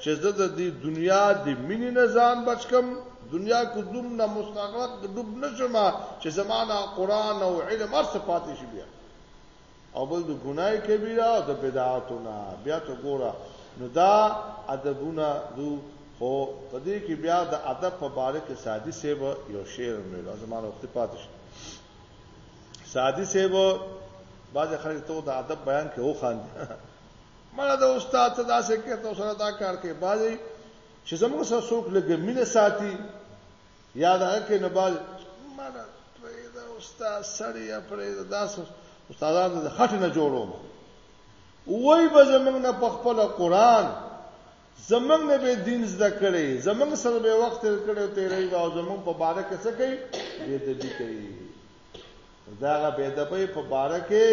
چې زه د دې دنیا د مینې نه ځان بچکم دنیا کې دومره مستغرق ډوب نه شم چې زما نه قرآن او علم هر څه پاتې شي بیا او بل د ګناي کبیره او د بدعاتو نه بیا ته ګوره نو دا ادبونه دو خو په دې کې بیا د ادب په باره کې سادي سیب یو شعر مې له زمانه وخت پاتې شو سادي سیب بعض خلک ته د ادب بیان کې هو خان مړه د استاد ته داسې کې ته سره دا کار کې بعضی چې زموږ سره څوک لږ مینه ساتي یا دا کې نه باز مالا پرېدا استاد سړی یا پرېدا داس استادان د خټه نه جوړو وای به زمنګ نه په خپل قران زمنګ نه به دین زده کړي زمنګ سره به وخت تیر کړي او تیرې او زمنګ په باره کې څه کوي به د دې کوي دا به د په باره کې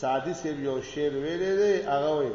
سادي سی یو شعر ویلې دی هغه وایي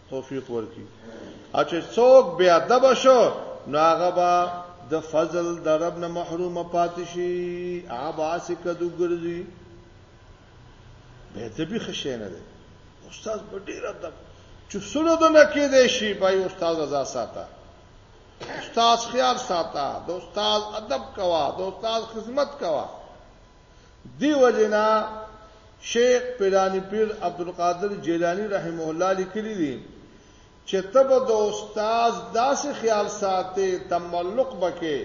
توفیق ورکی او چې څوک بی ادب شو نو هغه با د فضل د رب نه محروم پاتې شي هغه با سکدو ګرځي به ته به خشه نه ده استاد په ډیر ادب چې سره د نه کې دی شي پای استاد رضا ساته استاد خیال ساته د استاد ادب کوا د استاد خدمت کوا دی وجنا شیخ پیرانی پیر عبدالقادر جیلانی رحمه الله لیکلی دی چې ته به د استاد داسې خیال ساتې تملق بکې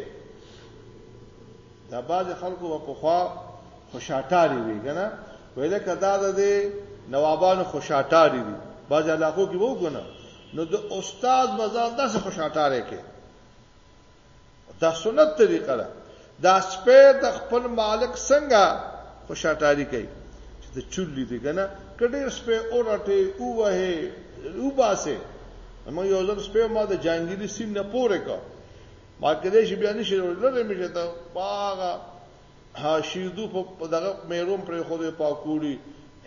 دا باز خلکو په خوا خوشاټاری وی کنه ویله کدا د دې نوابانو خوشاټاری دي باز علاقو کې وو کنه نو د استاد مزار داسې خوشاټاره کې دا سنت طریقه ده دا سپی د خپل مالک څنګه خوشاټاری کوي چې د چولې دی کنه کډیر سپی اورټه او وه او باسه نو یو ځل سپی ما د جانګیری سین نه پوره کا ما کده شي بیا نشي لره مشه ته باغه ها شیدو په دغه مېروم پر خو دې پاکوړي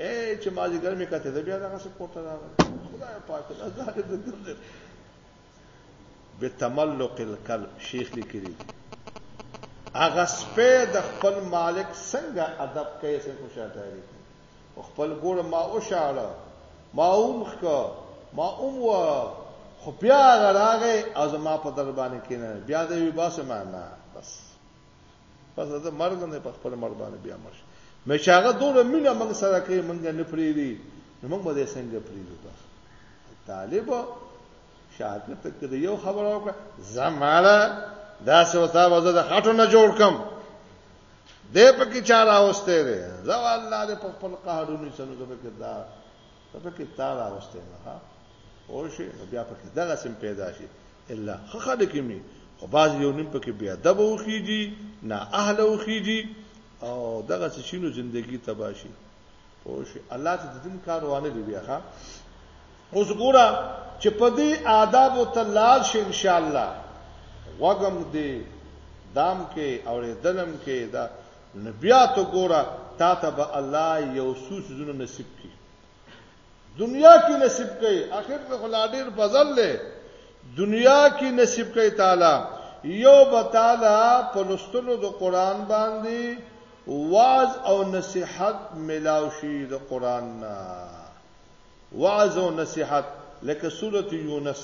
اے چې ما دې ګرمه کته بیا دغه څه کوته راغله خدای پاک دا دې دې بتملق الکلب شیخ لیکلي دي هغه سپی د خپل مالک څنګه ادب کوي څنګه خوشاله کوي او خپل ګوره ما وشاړه ما اومخ کو ما اوم و خو بیا راغی او زما په دربانې کینه بیا دې وی باسه ما نه بس پس د مرګ نه په خپل مرګ باندې بیا مړ شي نو چې هغه دوه مینه موږ سره کوي موږ نه پریری نو موږ به څنګه پریری بس طالب شاګرد ته کړي یو خبر او زماره دا څه وتا وځه د خاطر نه جوړ کم دې پکې چاره اوسته ده زوال الله دې په خپل قهرونی سره زبر کړه ته پکې تا راوستې نه ها او شي نو بیا پکې دغه سم پیدا شي الا خخه د کمی خو باز یو نیم پکې بیا ادب وخیږي نه اهل وخیږي او دغه څه شینو ژوندۍ تباشي او شي الله ته د دې کار وانه دی بیا ها اوس ګوره چې په دې آداب او تلال شي ان شاء الله وګم دې دام کې او دلم کې دا نو بیا ته ګوره تاته به الله یو څو څیزونه نصیب کړي دنیا کې نصیب کړي اخر ته خو لا ډېر فضل دی دنیا کې نصیب کړي تعالی یو به تعالی په لوستلو د قران باندې واعظ او نصيحت ملاو شي د قران نه واعظ او نصيحت لکه سوره یونس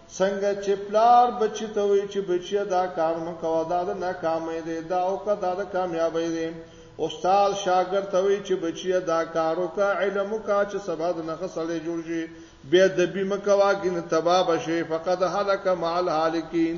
څنګه چې پلار بچي ته وایي چې بچیه دا کار مه کوه، دا د ناکامۍ دی، دا وکړه دا د کامیابۍ دی. استاد شاګرد ته وایي چې بچیه دا کار وکړه، علم وکړه چې سبا درنه ښه سړی جوړ شې، بې ادبي مه کوه ګنې تباه به شې، فقد هلک مع الهالکین.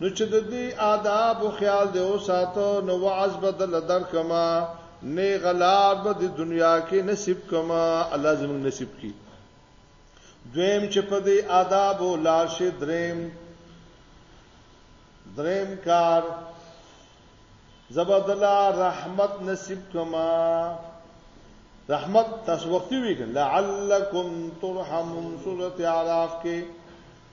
نو چې د دې آداب او خیال دی او ساتو نو وعظ بدل درکما نه غلار به د دنیا کې نصیب کما الله زموږ نصیب کی دویم چې په دې آداب او لاشه دریم دریم کار زبدلا رحمت نصیب کما رحمت تاسو وختي ویګ لعلکم ترحمون سورۃ اعراف کې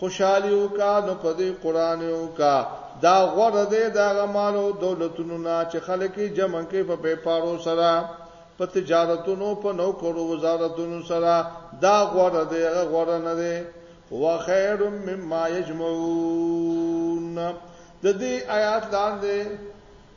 خوشحالی وکا نو په دې قران وکا دا غوړه دې دا غمالو دولتونو نه چې خلک جمع کې په بیپارو سره په تجارتونو په نو کورو وزارتونو سره دا غوړه دې غوړه نه دې هو خیر مما یجمعون د دې آیات لاندې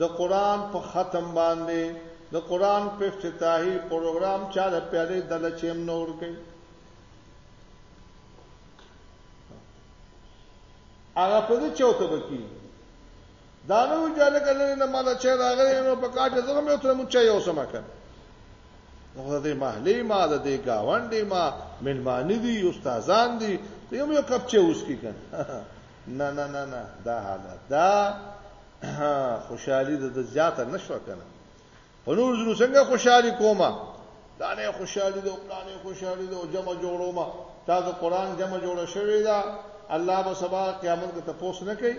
د قرآن په ختم باندې د قرآن په افتتاحي پروګرام چا د پیالې دله چیم نه ورکوي هغه په دې چوته بکی دا نو جاله کله نه مال چې راغلی نو په کاټه زغم یو تر مونږ یو سم کړ نو دې محلي ما د دې گاونډي ما ملمانی دي استادان دي ته یو یو کپ چې اوس کی کړ نه نه نه نه دا حالت دا خوشحالي د زیاته نشو کنه په نور زرو څنګه خوشحالي کومه دا نه خوشحالي د پلانې خوشحالي د جمع جوړو ما تا د قران جمع جوړ شوی دا الله به سبا قیامت کې تاسو نه کوي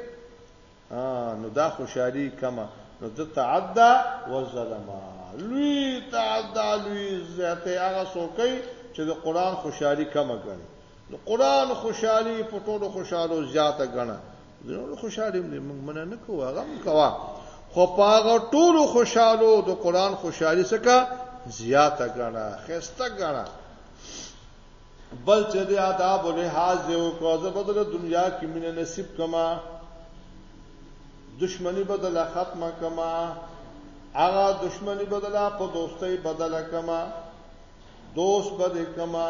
نو دا خوشحالي کما نو د تعدا و ظلما لوی تعدا لوی زیاته هغه سوکي چې د قران خوشحالي کما کوي د قران خوشحالي په ټولو خوشحالو زیاته غنه زموږ خوشحالي موږ مننه نه کوو هغه موږ کوا خو پاغه ټولو خوشحالو د قران خوشحالي سکه زیاته غنه خسته غنه بل چې د آداب او لحاظ یو کوزه بدل دنیا کې مینه نصیب کما دشمنی بدل ختمه کما هغه دشمنی بدل په دوستۍ بدل کما دوست بده کما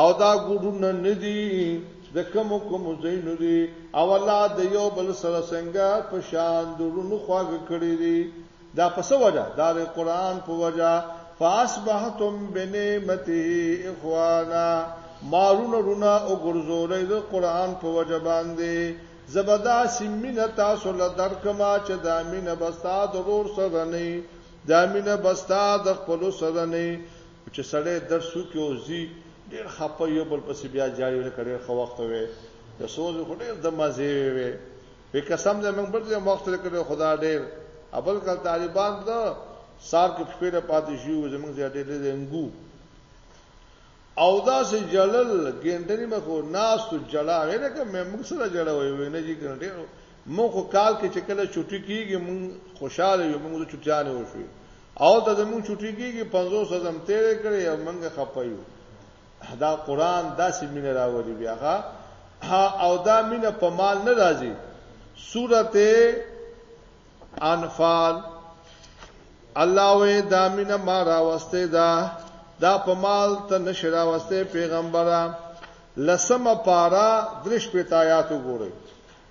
او دا ګډونه ندی د کم کوم زینو دی او الله د یو بل سره څنګه په شان دړونو خواږ کړی دی دا پس وجه دا د قران په وجه فاسبحتم بنعمته اخوانا مارونه رونه او ګرځولې د قران په وجه باندې زبدا سیمینه تاسو له درکما چې د امینه بستا د رور سره نه د امینه بستا د خپل سره نه چې سړی درس وکړي او ځي ډېر خپه یو بل پسې بیا جاړي لکه ډېر ښه وخت وي د سوز خو ډېر د مزې وي وي وي قسم دې موږ بل ځای وخت لري خدا ډېر ابل کل طالبان دا سار کې خپل پاتې شو زموږ ځای ډېر دې انګو او دا سه جلل ګندنی مخو ناس تو جلا وینه که مې موږ سره جلا وي وینه جی ګندې موږ کال کې چې کله چټي کیږي موږ خوشاله یو موږ چټیانه وشو او ته زموږ چټي کېږي 50 ازم تیرې کړې او موږ خپایو دا قران داسې مینه راوړي بیا او دا مینه په مال نه راځي سورته انفال الله وې دا مینه ما راوسته دا دا په مال ته نشرا وسته پیغمبره لسمه پارا درش پتايات وګورئ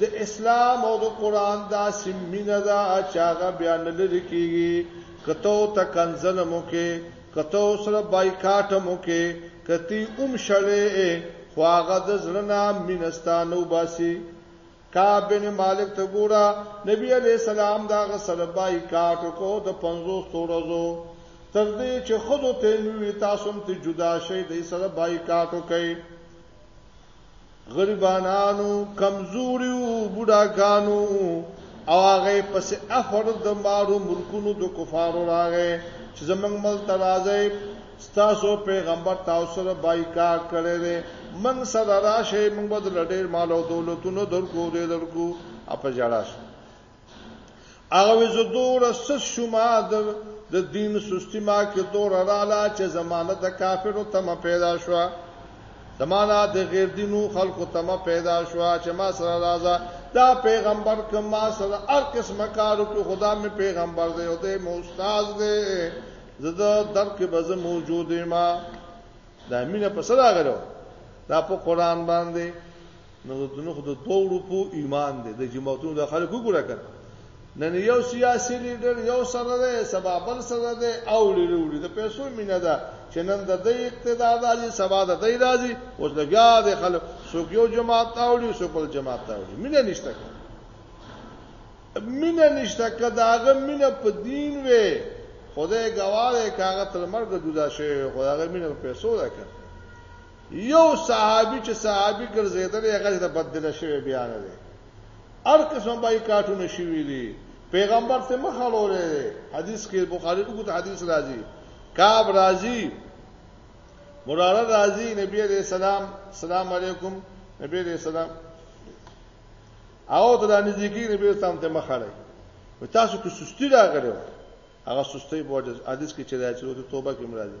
د اسلام او د قران دا سیمینه دا چاغه بیان لري کیږي کته ته کنزل مو کې کته سره بایکاټ مو کې کتی اوم شړې خو هغه د زړه مینستانو باسي کعب بن مالک ته ګورا نبی علی السلام دا غسر بایکاټ کو د 50 تورزو تر دې چې خود ته نوې تاسو ته جدا شي د سره بایکاټ کوي غریبانانو، کمزوریو، بوډاګانو او هغه پسې افر د مارو ملکونو د کفارو راغی چې زمنګ مل ترازه ستاسو پیغمبر تاسو سره بایکاټ کړی دی منګ سره راشه منګ بدل ډیر مال او دولتونو درکو دې درکو اپ جړاش هغه وې زه دوره سس شما د د دین سستی ما کې دور رااله چې زمانه د کافرو تم پیدا شو زمانہ د غیر دینو خلکو تم پیدا شو چې ما سره راځه دا پیغمبر کما سره هر قسمه کارو کې خدا مې پیغمبر دی او دې مو استاد دی زده در کې به زه موجود ما دا مینه په صدا غلو دا په قران باندې نو د دنو خو د دوه ورپو ایمان دی د جماعتونو د خلکو ګره کړ نن یو سیاسي لیډر یو سره ده سبا بل سره ده او لري د پیسو مینه ده چې نن د دې اقتدار راځي سبا د دې راځي اوس د بیا د خلک څوک یو جماعت تاوړي څوک بل جماعت تاوړي مینه نشته مینه نشته کداغه مینه په دین وي خدای ګواړي کاغه تر مرګ جدا شي خدای مینه په پیسو ده کړ یو صحابي چې صحابي ګرځېدلی هغه چې د بدله شوی بیا نه دی هر قسم بایکاټونه شوي دي پیغمبر ته مخ اړولې دی حدیث کې بخاری وګت حدیث راځي کعب راځي مراله راځي نبی عليه السلام سلام علیکم نبی عليه السلام او ته د نزدیکی نبی تام ته مخ اړې تاسو کې سستی راغلو هغه سستی بوجز حدیث کې چې راځي او توبه کې مرادي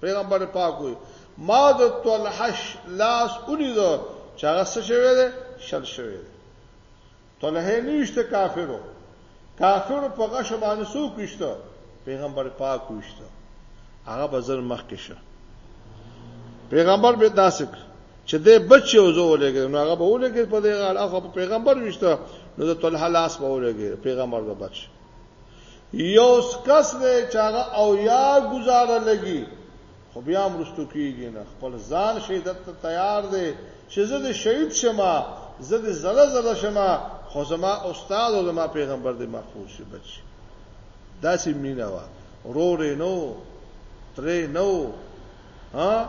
پیغمبر پاک وي ما د طلحش لاس ولیدو چې هغه څه شوی دی شل شوی دی طلحه نوشته کافرو کافرو په غش باندې سو کوشته پیغمبر پاک کوشته هغه به زر مخ کې شه پیغمبر به داسک چې د بچي وزو ولګي نو هغه به ولګي په دې غاړه خو پیغمبر وشته نو د طلحه لاس به ولګي پیغمبر به بچي یو کس دی چې هغه او یا گزاره لګي خو بیا مرستو کیږي نه خپل ځان شهادت ته تیار دی چې زه د شهید شمه زه د زړه زړه شمه خو زما استاد او زما پیغمبر دی محفوظ شي بچ داسې مینا وا رورې نو ترې نو ها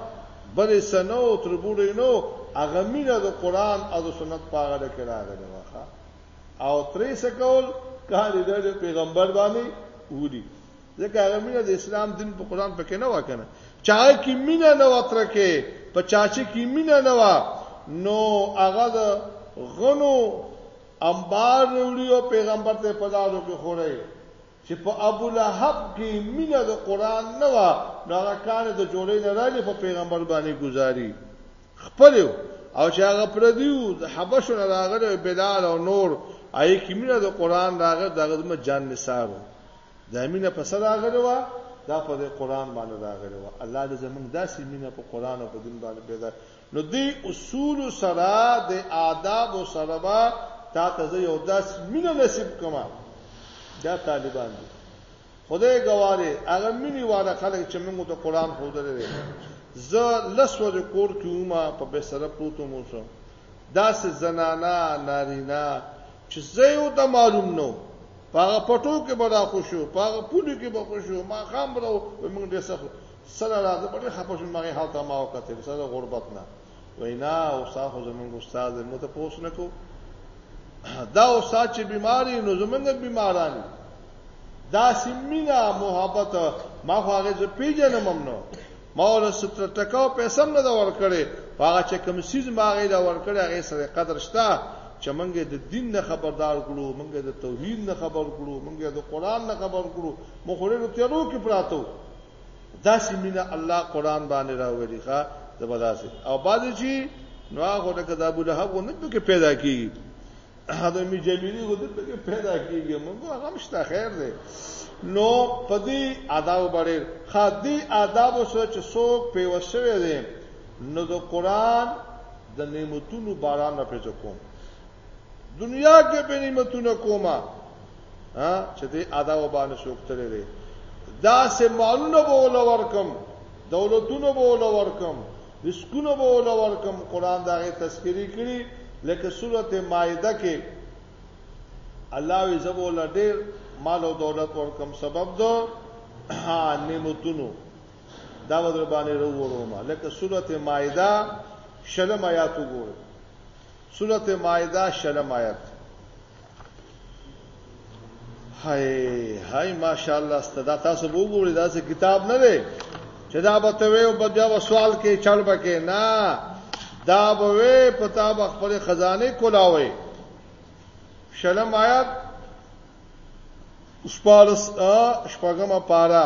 بلې سنو تربورې نو هغه مینا د قران او د سنت په اړه کې راغلی وخه او ترې څه کول کار یې د پیغمبر باندې ودی ځکه هغه مینه د اسلام دین په قران پکې نه وکنه چا کې مینه نه وترکه په چاچې کې مینه نه و نو هغه د غنو انبار وروړي او پیغمبر ته پزادو کې خوري چې په ابو لهب کې مینه د قران نه و نو هغه کار د جوړې نه راځي په پیغمبر باندې گزاري خپل او چې هغه پردیو د حبشو نه راغلی بلال او نور آی کې مینه د قران راغله دغه د جان نثار د مینه په سره راغله و دا په قران باندې راغله و الله دې زمونږ داسې مینه په قران او په دین باندې پیدا نو دې اصولو سره د آدابو سره به تا ته زه یو داسې مینه نصیب کړم، دا طالبان دي خدای ګواه دی هغه مینې والا خلک چې موږ ته قرآن ښودلی دی، زه لس ورځې کور کې وم په بستره پروت وم اوس داسې زنانه نارینه چې زه یې ورته معلوم نه وم په هغه پټو کې به راخوشو په هغه پولو کې به خوشو ماښام به راو موږ ډېر سخت سره راځه په ډېر خپه شوم مغه حالت ما وکتل سره غربت نه وینا او صاحب زمونږ استاد مو ته پوس نکو دا استاد چې بیماری نو زمونږ بیماران دا سیمینا محبت ما خو هغه زه پیژنم نو ما ول ستر ټکاو پیسې نه دا ور کړې هغه چې کوم سیز ما غي دا ور کړې هغه سره قدر شته چې مونږه د دین نه خبردار کړو مونږه د توحید نه خبر کړو مونږه د قران نه خبر کړو مخورې نو تیرو کې پراتو داسی مینه الله قران باندې راوړي ښا زبرداسي او بعضی چی نو هغه د کتابو له هغه نه پکې پیدا کیږي هغه می جلیلی غو دې پکې پیدا کیږي موږ هغه مشته خیر دی نو پدی آداب باندې خادي آداب سره چې څوک پیوسوي دي نو د قران د نعمتونو باران را پیدا کوم دنیا کې به نعمتونه کومه ها چې دې ادا و باندې سوکتلې دي دا سه مالونه به ول ورکم دولتونه به ول ورکم رزقونه به ول ورکم قران دا غي تذکری کړی لکه سورته مائده کې الله وی زبو لډیر مال او دولت ورکم سبب دو نعمتونو دا ودر باندې وروړو ما لکه سورته مائده شلم آیات وګوره سورت مائده شلم آیت های های ماشاءالله ستدا تاسو وګورئ دا څه کتاب نه دی چې دا به ته وې او په بیا سوال کې چل بکې نه دا به وې پتا به خپل خزانه کولاوي شلم آیات شپارس شپږم پارا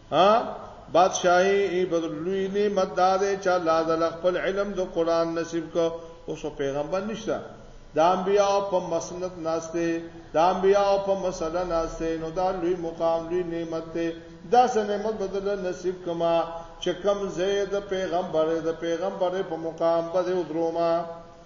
ها بادشاہي بر لوی نعمت دا دی چې الله تعالی خپل علم د قران نصیب کو اوس پیغمبر نشته د انبیاء په مسند ناشته د انبیاء په مسله ناشته نو دا لوی مقام لوی نعمت ته دا سه نعمت بدل نصیب کما چې کم زید پیغمبر د پیغمبر په مقام باندې ودروما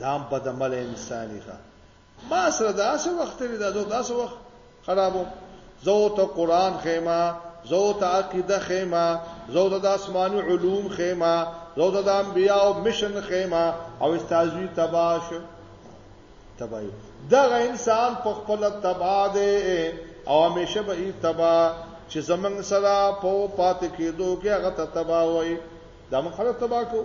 دا هم په دمل انساني ښه ما سره دا څه وخت لري دا زه دا څه وخت خرابو زه ته قران خېما زه ته عقیده خېما زه ته د آسماني علوم خېما زه ته د انبیا او مشن خېما او استاذوی تباش تبای دا انسان په خپل تبا دی او همیشه به تبا چې زمنګ سره په پات کېدو کې هغه تبا وای دا مخاله تبا کو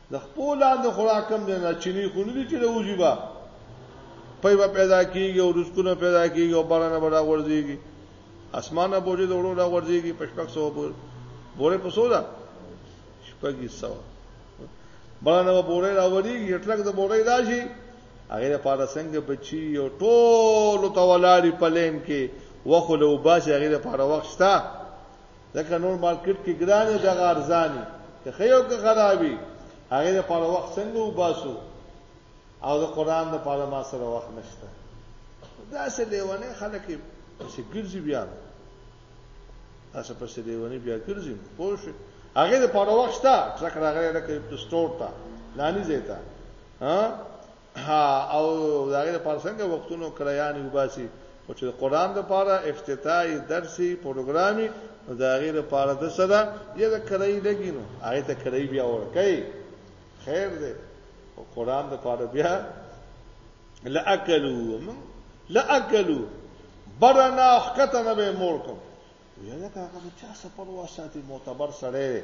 د خپو لاندې خورا کم دی نه چینی خو نه دي چې روزي به پي به پیدا کیږي او رزقونه پیدا کیږي او بارانه به را ورځيږي اسمانه بوجه د وړو را ورځيږي پښپک سو بور بوره پسو ده شپږی سو بارانه به بوره را وريږي اټلک د بوره راشي هغه لپاره څنګه بچي او ټول تولاری پلین کې وخلو باسي هغه لپاره وخت شته ځکه نور مارکیټ کې ګران دي دغه ارزاني که خیو که خرابي هغه د پاره وخت څنګه وباسو او د قران د پاره ما سره وخت نشته دا څه دیونه خلک چې ګرځي بیا اسه پسې دیونه بیا ګرځي پوه شو هغه د پاره وخت شته ټرک راغلی لکه سٹور ته لانی زیتا ها ها او داغه لپاره څنګه وختونو کړیان وباسي او چې قران د لپاره افتتاحي درسي پروګرامي داغه لپاره د صدا یا د کړی لګینو هغه ته کړی بیا ورکې خیر دی او قران د لپاره بیا لاکلو من لاکلو برنا حقته نه به مور کوم یا لکه هغه چا سفر واساتي معتبر سره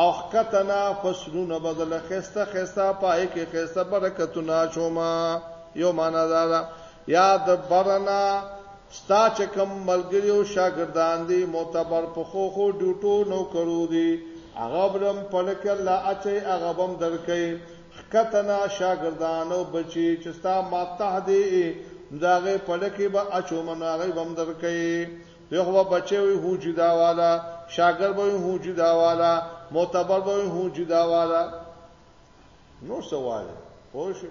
او ښکته نه فصلونه به درله ښایسته ښایسته په هغې کې ښایسته برکتونه اچوم. یو معنی دا ده یا د بره نه ستا چې کوم ملګري او شاګردان دي معتبر په ښو ښو ډیوټو نوکرو دي هغه به هم په لکه الله اچوي هغه به هم درکوي ښکته نه شاګردان او بچي چې ستا ماتح دي نو د هغې په لکې به اچوم نو هغوی به هم درکوي یو خو بچی وي هو جدا والا شاګر به هو جدا والا معتبر به هو جدا والا نو سوال خو شو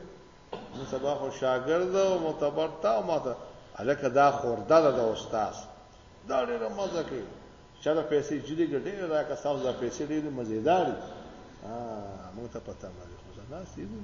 نو سبا خو شاګرد او معتبر تا ماته الکه دا خورده ده د استاد دا ډیره مزه کوي چا د پیسې جدي ګډې راکا تاسو د پیسې ډیره مزیدار دي ها مو ته پته مې خو زه نه سیدم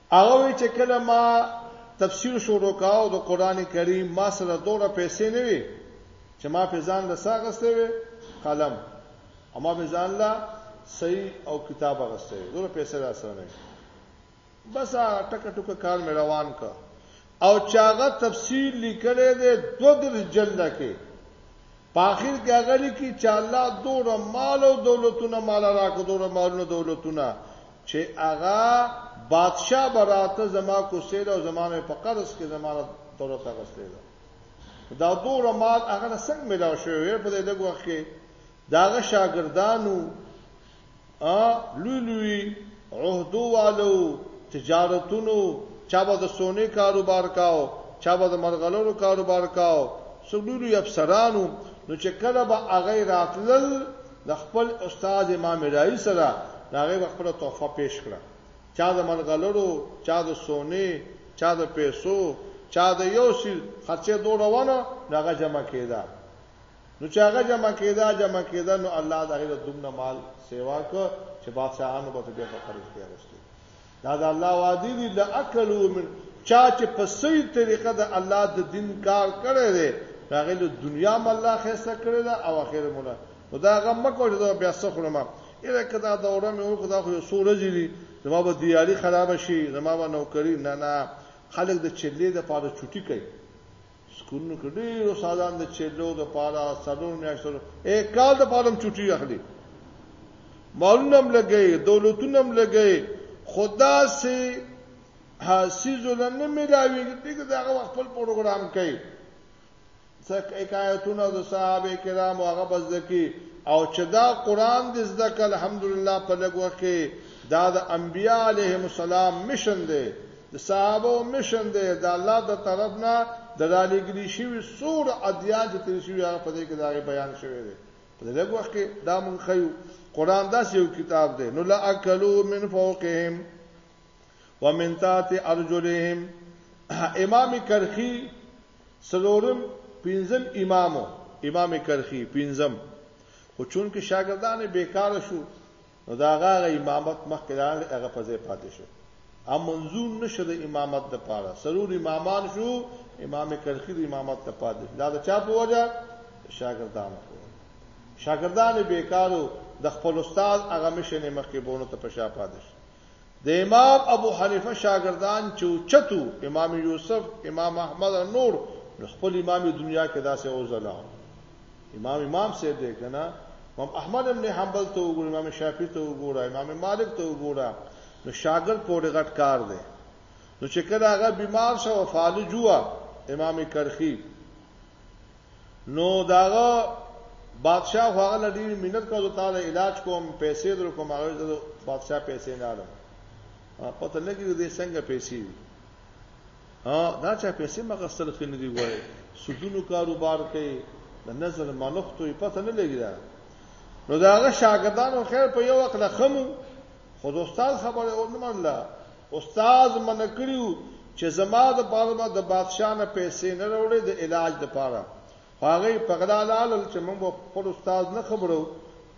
هغه وی چې کله ما تفسیر شروع کاو د قران کریم ما سره دوره پیسې نه وي چې ما په ځان له ساغسته وي قلم او ما په ځان له صحیح او کتاب غسته وي دوره پیسې را سره نه بس ټک ټک کار مې روان ک او چې هغه تفسیر لیکلی دی دوه دېرش جلده کې په اخر کې هغه لیکي چې الله دومره مال او دولتونه ماله راکړو دومره مالونه دولتونه چې هغه بادشاه به راته زما کوسې ده او زما مې په قرض کې زما نه دولت اخیستی ده دا دومره مال هغه له څنګه میلاو شوی وی په دې لږ وخت کې د هغه شاګردانو ا لوی لوی عهدو والو تجارتونو چا به د سونې کاروبار کاو چا به د مرغلرو کاروبار کاو څو لوی لوی افسرانو نو چې کله به هغه راتلل د خپل استاد امام راهي سره هغه به خپل تحفه پیش کړه چا د مرغلرو چا د سونې چا د پیسو چا د یو سیز خرچه دوه روانه هغه جمع کېده نو چې هغه جمع کېدا جمع کېدا نو الله د هغه دومره مال سیوا کو چې بادشاہانو به بیا په خرج کې راستي دا د الله وادي دي لاکلوا من چا چې په صحیح طریقه د الله د دین کار کړی دی هغه له دنیا م الله خسته کړی دا او اخر مولا نو دا هغه مکو چې دا بیا سخره ما اله کدا دوره مې وکړه دا خو یو سورې دي زما به دیاري خراب شي زما به نوکری نه نه خلک د چلې د پاره چټي کوي سکولونو کې ډېر استادان د چېلو د پاره څلور میاشتو اې کال د پاره چټي اخلي مالونم لګي دولتونم لګي خدا سي حسیزو نه ملاوي دغه دغه وخت خپل پروګرام کوي څه حکایتونه د صحابه کرامو هغه بزدکی او چې دا قران د زده کړ الحمدلله په لګو کې دا د انبیاء علیهم السلام مشن دی د صحابه وو مشن دی د الله د طرف نه د رالیګلی شوی سور ادیان چې تیر شوی هغه په دې کې دا بیان شوی دی په دې لږ وخت کې دا مونږ خیو قران دا یو کتاب دی نو لا اکلوا من فوقهم ومن تحت ارجلهم امام کرخی سلورم پنځم امامو امام کرخی پنځم خو چون کې شاګردان بیکاره شو نو دا هغه امامت مخکې راغلی هغه په ځای پاتې شو ا منظور نشه د امامت د پاره سرور امامان شو امام کرخی د امامت ته پاتې شو دا د چا په وجه شاګردان په شاګردان بیکارو د خپل استاد هغه مشن مخکې بونو ته په شا پاتې شو د امام ابو حنیفه شاګردان چوچتو امام یوسف امام احمد نور خپل امام دنیا کې داسې اوزلا امام امام صاحب دی کنه امام احمد ابن حنبل ته وګوره امام شافعي ته وګوره امام مالک ته وګوره نو شاګرد پورې غټ کار دی نو چې کله هغه بیمار شو او فالج هوا امام کرخی نو داغه بادشاہ هغه لډی مینت کوو تعالی علاج کوم پیسې در کوم هغه بادشاہ پیسې نه اړم پته لګی دې څنګه پیسې ها دا چا پیسې مغستل خې نه دی ګورې سودونو کاروبار کوي د نظر منختو یې پته نه لګی دا نو دا هغه شاګردانو خیر په یو وخت لخمو خو د استاد خبره او نه منله استاد من کړیو چې زما د پاره به د بادشاہ نه پیسې نه وروړي د علاج د پاره هغه په غلال چې موږ خپل استاد نه خبرو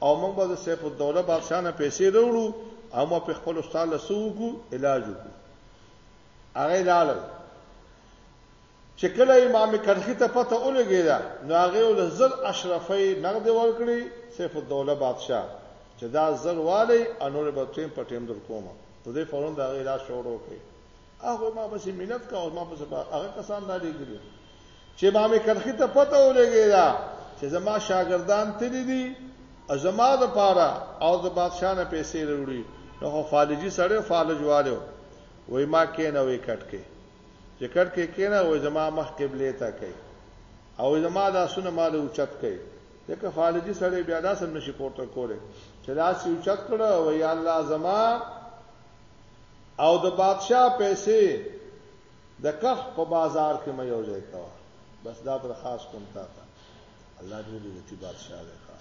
او موږ به د سیف الدوله بادشاہ نه پیسې وروړو او موږ په خپل استاد له سوق علاج وکړو هغه لاړل چې کله امام کرخي ته پته ولګی دا نو هغه ول زر اشرفي نقد ورکړي سیف الدوله بادشاه چې دا زر والی انور به تیم په ټیم در کومه نو دې فورن دا غي لا شروع کړي هغه ما بس مینت کا او ما بس هغه کسان دا لګیږي چې امام کرخی ته پته ولګی دا چې زما شاګردان تللی دي زما د پاره او د بادشاہ نه پیسې وروړي نو خو فالجی سره فالج والو وای ما کینه وې کټ کې چې کټ کې کینه وې زما مخ قبله ته کوي او زما دا سونه مال اوچت کوي ځکه فالجی سره بیا دا سم نشي پورته کوله چې دا سی اوچت کړه او یا الله زما او د بادشاہ پیسې د کهف په بازار کې مې یو ځای کوه بس دا تر خاص کوم تا ته الله دې دې دې بادشاہ دې ښه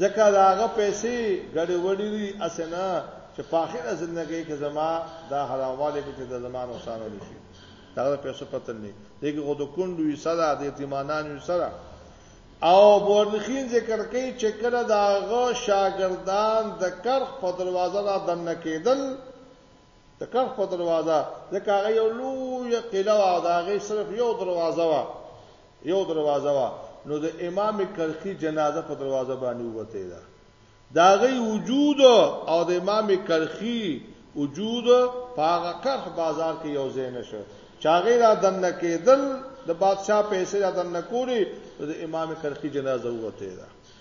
ځکه دا هغه پیسې ګډې وډې دي اسنه چې په اخره ژوندګي کې زما دا حرامواله کې چې د زمان نقصان نشي دا د پیسو پتن نه دغه غو د کندو یې سره د یتیمانان یې سره او بورنخین ذکر کوي چې کله دا غو شاګردان د کرخ په دروازه را دنه کېدل د کهف په دروازه ځکه هغه یو لوی قلعه وه او د هغې صرف یو دروازه وه یو دروازه وه نو د امام کرخي جنازه په دروازه باندې وته ده د هغې وجود او د امام کرخي وجود په هغه کهف بازار کې یو ځای نه شو چاغې را دننه کېدل د بادشاه پیسې را دننه کولې د امام کرخي جنازه وته ده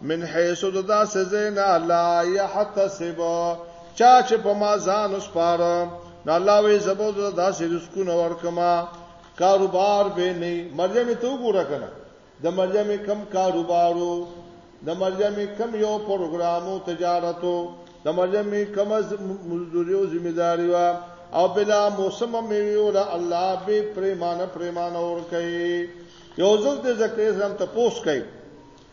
من حيث ددا سزینا لا يحتسب چا چې په ما ځان وسپاره نو الله وې زبو ددا سې رزقونه ورکما کاروبار به نه مریم ته وګوره کنه د مریم کم کاروبارو د مریم کم یو پروګرامو تجارتو د مریم کم مزدوری او ذمہ داری وا او بلا موسم میو لا الله به پریمانه پریمانه ور کوي یو ځل د زکه زم ته پوس کوي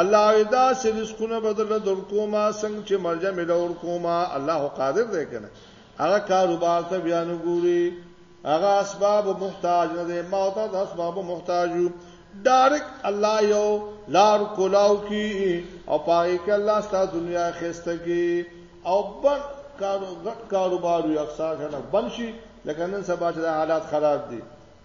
الله وی دا سې رزقونه بدل درکوما څنګه چې مرجه مې لور کوما الله قادر دی کنه هغه کاروبار ته بیان ګوري هغه اسباب محتاج نه دی ما ته د اسباب محتاج یو ډایرک الله یو لار کولاو کی او پای کې الله ستاسو دنیا خسته کی او بر کاروبار یو اکثر نه بنشي لکه نن سبا چې حالات خراب دي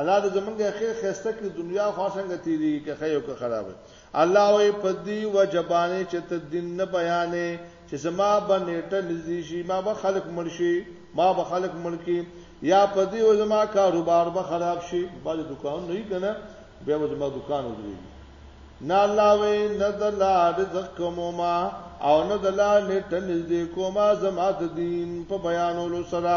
الله د زمونږ خیر خسته کې دنیا خو څنګه تیری کې خیر او خراب الله وې پدی و جبانه چې ته دین نه بیانې چې زما بنېټه نږدې شي ما به خلق مرشي ما به خلق ملکی یا پدی و زما کاروبار به خراب شي باز دکان نه کنه بیا و زما دکان ودري نه الله وې نه د لا رزق کوما او نه د لا نېټه نږدې کوما زما د دین په بیانولو سره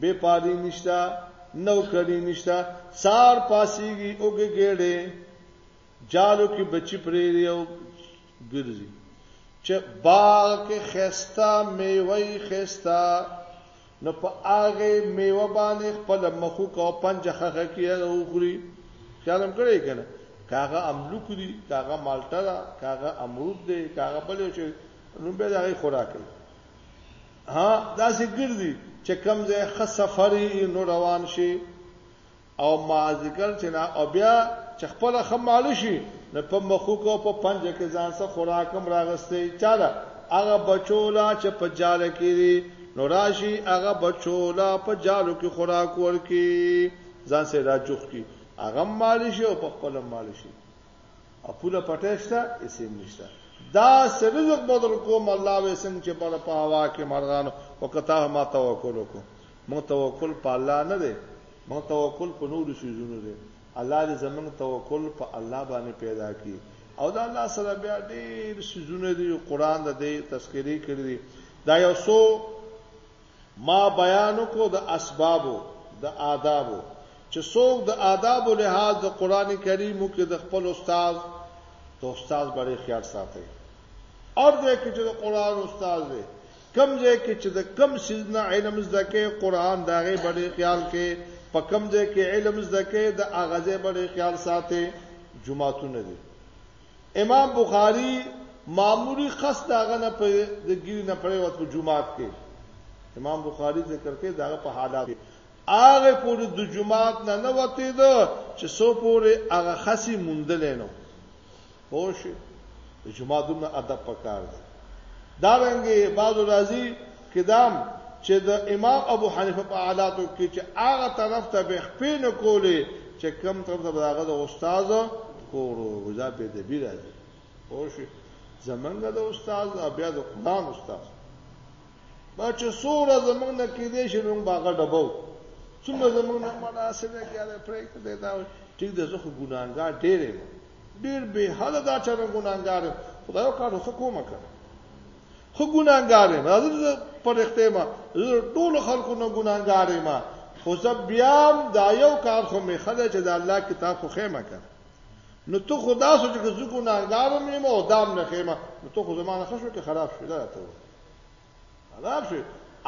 بې پالي نشته، نوکري نشته، سهار پاسېږي اوږې ګېډې جالو کې بچي پرېږدي او ګرځي چې باغ کې ښایسته میوه یې ښایسته نو په هغه میوه باندې خپل مخوک او پنجه خخه کې هغه وخوري خیال هم کړی که نه که هغه املوک دي که هغه مالټه ده که هغه امرود دی که هغه بل یو شی نو بیا د هغې خوراک کوي ها داسې ګرځي چې کم ځای ښه سفر یې نو روان شي او مازیګر چې نه او بیا چې خپل ښه مال شي نو په مخو کو په پنجه کې ځان سره خوراک هم راغستې چاله هغه بچولا چې په جال کې دي نو راشي هغه بچولا په جالو کې خوراک ورکي ځان سره راجوخ کی هغه مال شي او په خپل مال شي اپوله پټه شته اسیم نشته دا سرزق بدل کوم الله وې څنګه چې بل په هوا کې مرغان او کته ما توکل وکړو مو توکل په الله نه دی مو توکل په نور شي زونه دی الله دې زمنګ توکل په الله باندې پیدا کړي او دا الله سره بیا ډېر سيزونه دي قران د دې تذکری کړی دا یو سو ما بیان وکړو د اسبابو د آدابو چې څوک د آدابو لحاظ د قرآن کریم وکړي د خپل استاد د استاد به ډېر خیال ساتي هر ځای کې چې د قرآن استاد دی کم ځای کې چې د کم څیز نه علم زده کوي قرآن د هغې به ډېر خیال کوي په کم ځای کې علم زده کوي د هغه ځای به ډېر خیال ساتي جوماتونه دي امام بخاری معمولی خس داغه نه په د ګیری نه پرې وت په جمعات کې امام بخاری ذکر کوي داغه په حالات هغه پورې د جمعات نه نه وته ده چې سو پورې هغه خسي موندل نه پوش د جمعات نه ادب پکار دی دا رنګه بعضو راځي کدام چه د امام ابو حنیفه په حالاتو کی چه هغه طرف ته به خپې نه کولې چه کوم طرف ته به د هغه د استاد کور وو دا بې ادبی راځي پوه شوې زمونږ د استاد او بیا د قرآن استاد ما چې سوره زمونږ نه کېدې شي نو باغه ډبو څومره زمونږ نه مناسب نه کېږي پرې کړې دا ټیک د زخه ګناګار ډېرې ډېر به حاله دا چې ګناګار خدای او کار څه کومه کړ خو ګناګار یم زه پر اخته ما ټول خلکو نه ګناګار یم خو زه بیا دا یو کار خو می خدای چې د الله کتاب خو خیمه کړ نو ته خدا سوچ کې زه ګناګار یم او دام نه خیمه نو ته خو زمانه خشو کې خراب شې دا ته خراب شې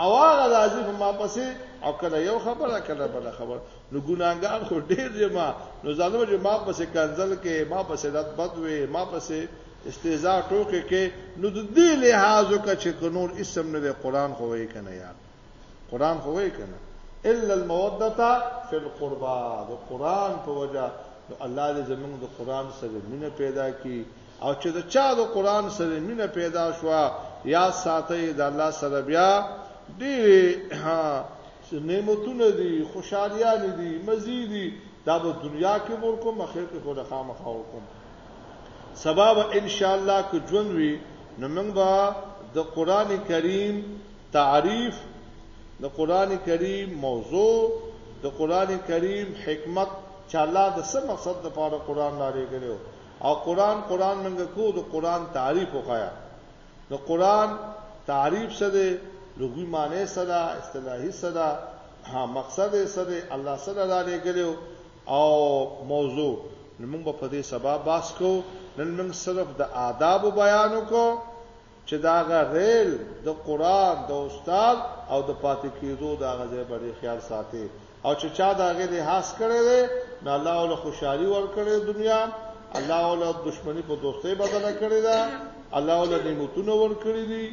او هغه راځي په ما پسې او کله یو خبره کله بل خبره نو ګناګار خو ډیر دی ما نو ظالم چې ما پسې کنزل کې ما پسې رد بد وي ما پسې استهزاء ټوکې کې نو د دې لحاظ وکړه چې نور اسم نه دی قران خو وایي کنه یار قران خو وایي کنه الا الموده فی القربا د قران په وجه نو الله دې زمونږ د قران سره مینه پیدا کړي او چې د چا د قران سره مینه پیدا شو یا ساتي د الله سره بیا ډېری نعمتونه دي خوشالیان دي مزيدي دا په دنیا کې ورکو مخه کې خو د خامخا وکم سبب ان شاء الله کو ژوند وي نو موږ به د قران کریم تعریف د قران کریم موضوع د قران کریم حکمت چې الله د څه مقصد لپاره قران لاري غلو او قران قران منګه کو د قران تعریف وخایا د قران تعریف څه دی لغوی معنی څه ده اصطلاحي څه ده ها مقصد یې څه دی الله صلی الله علیه ګلو او موضوع نو موږ په دې سبا باس کو نن موږ صرف د آداب بیان کو چې د هغه رېل، د قران، د استاد او د پاتې کېدو د هغه ځای باندې خیال ساتي او چې چا د هغې لحاظ کړی دی نو الله ورله خوشحالي ورکړې دنیا الله ورله دښمني په دوستۍ بدله کړې ده الله ورله نعمتونه ورکړي دي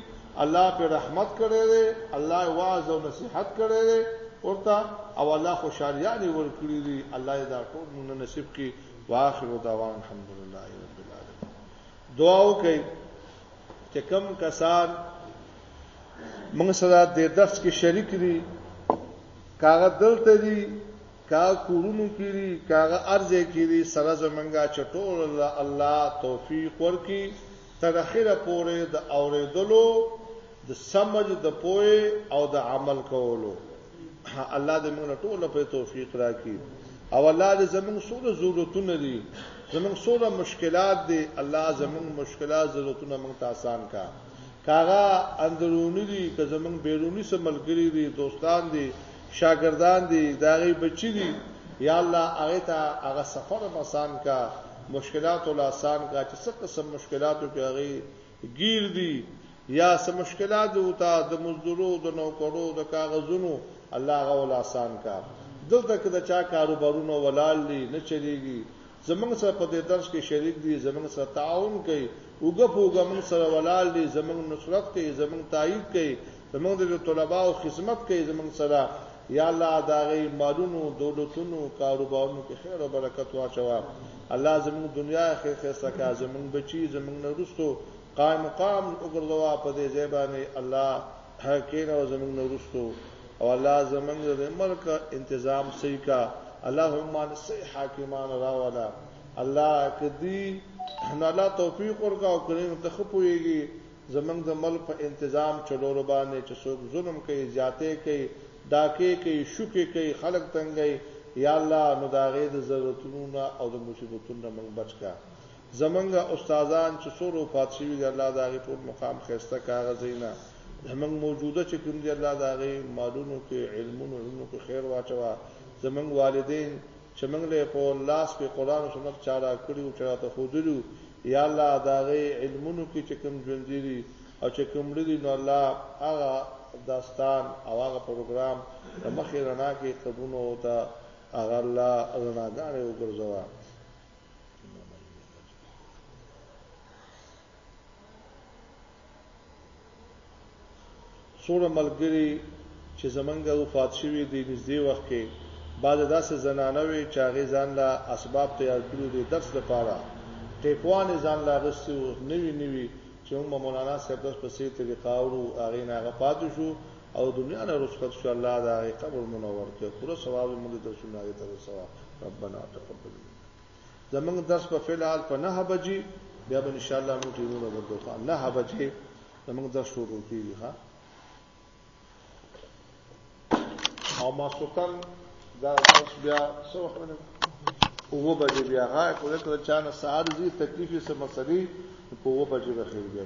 الله په رحمت کړی دی الله واعظ او نصيحت کړی دی ورته او الله خوشالیانه ور کړی دی الله دا ټول مونږ نصیب کړي واخر دعوان الحمدلله دعا وکړئ چې کم کسان موږ سره د درس کې شریک دي کاغه دلته دي کا کورونو کې دي کاغه ارزه کې دي سره زمونږه چټول الله الله توفیق ورکي تر اخره پورې د اوریدلو د سمج د پوهې او د عمل کولو الله دې موږ ټول په توفیق راکړي او الله دې زموږ سره ضرورتونه دي زموږ سره مشکلات دي الله زموږ مشکلات ضرورتونه موږ ته آسان کا کاغه اندرونی دي که زموږ بیرونی سره ملګری دي دوستان دي شاګردان دي داغي بچی دي یا الله هغه ته هغه سفر آسان کا مشکلات ول آسان کا چې څه قسم مشکلاتو کې هغه ګیر دي یا څه مشکلات دی وتا د مزدورو د نوکرو د کاغذونو الله غو آسان کا دلته کې د چا کاروبارونه ولال دي نه چلیږي زمنګ سره په دې درس کې شریک دي زمنګ سره تعاون کوي اوګه پوګه موږ سره ولال دي زمنګ نصرت کوي زمنګ تایید کوي زمنګ د طلباو خدمت کوي زمنګ سره یا الله دا غي مالونو دولتونو کاروبارونو کې خیر او برکت واچوا الله زمونږ دنیا اخر خسته کا زمونږ بچی زمونږ نورستو قائم مقام وګرځوا په دې ځای باندې الله کین او زمونږ نورستو او الله زمونږ د ملک تنظیم صحیح کا اللهم ان صحیح حاکمان راولا الله کدی نو الله توفیق ورکا او کریم ته خپويږي زمونږ د ملک په انتظام چلولو باندې چې څوک ظلم کوي، زیاتې کوي، ډاکې کوي، شوکې کوي، خلک تنګوي، یا الله نو د هغې د ضرورتونو نه او د مصیبتونو نه مونږ بچ کړه. زمونږ استادان چې څور وفات شوي دي الله د هغې ټول مقام ښایسته کړه، هغه ځای نه زمونږ موجوده چې کوم دي الله د هغې مالونو کې، علمونو، زړونو کې خیر واچوه. زمونږ والدین چې مونږ له یې په لاس کې قرآن او سنت چا راکړي وو، چا راته ښودلي وو، یا الله دهغه علمونو کی چه کوم ژوندی دی او چه کوم مړه دی نو الله هغه داستان او هغه پروګرام د مخی رڼا کی قبرونه او ته هغه الله رڼاګانی وګرځوه. څومره ملګري چې زمونږ وفات شوي دي نږدې وخت کې بعضې داسې زنانه وې چې هغې ځان له اسباب تیار کړي وو د درس لپاره ټیکوان یې ځان له اغستي وو نوي نوي چې مونږ به مولانا صاحب درس په صحیح طریقه اورو هغې نه هغه پاتې شو او د دنیا نه رخصت شو الله د هغې قبر منور کړه پوره ثواب یې مونږ ته درسونه هغې ته رسوه ربنا تقبل منا. زمونږ درس په فعل حال په 9 بجې بیا به ان شاء الله موږ ټیمونه ورته ښه 9 بجې زمونږ درس شروع کیږي ها او ما سوتن دا درس بیا څو وخت باندې وو بجې بیا غا کوله تر چا نه ساعت زی تکلیفې سم مسلې په وو بجې بخیر بیا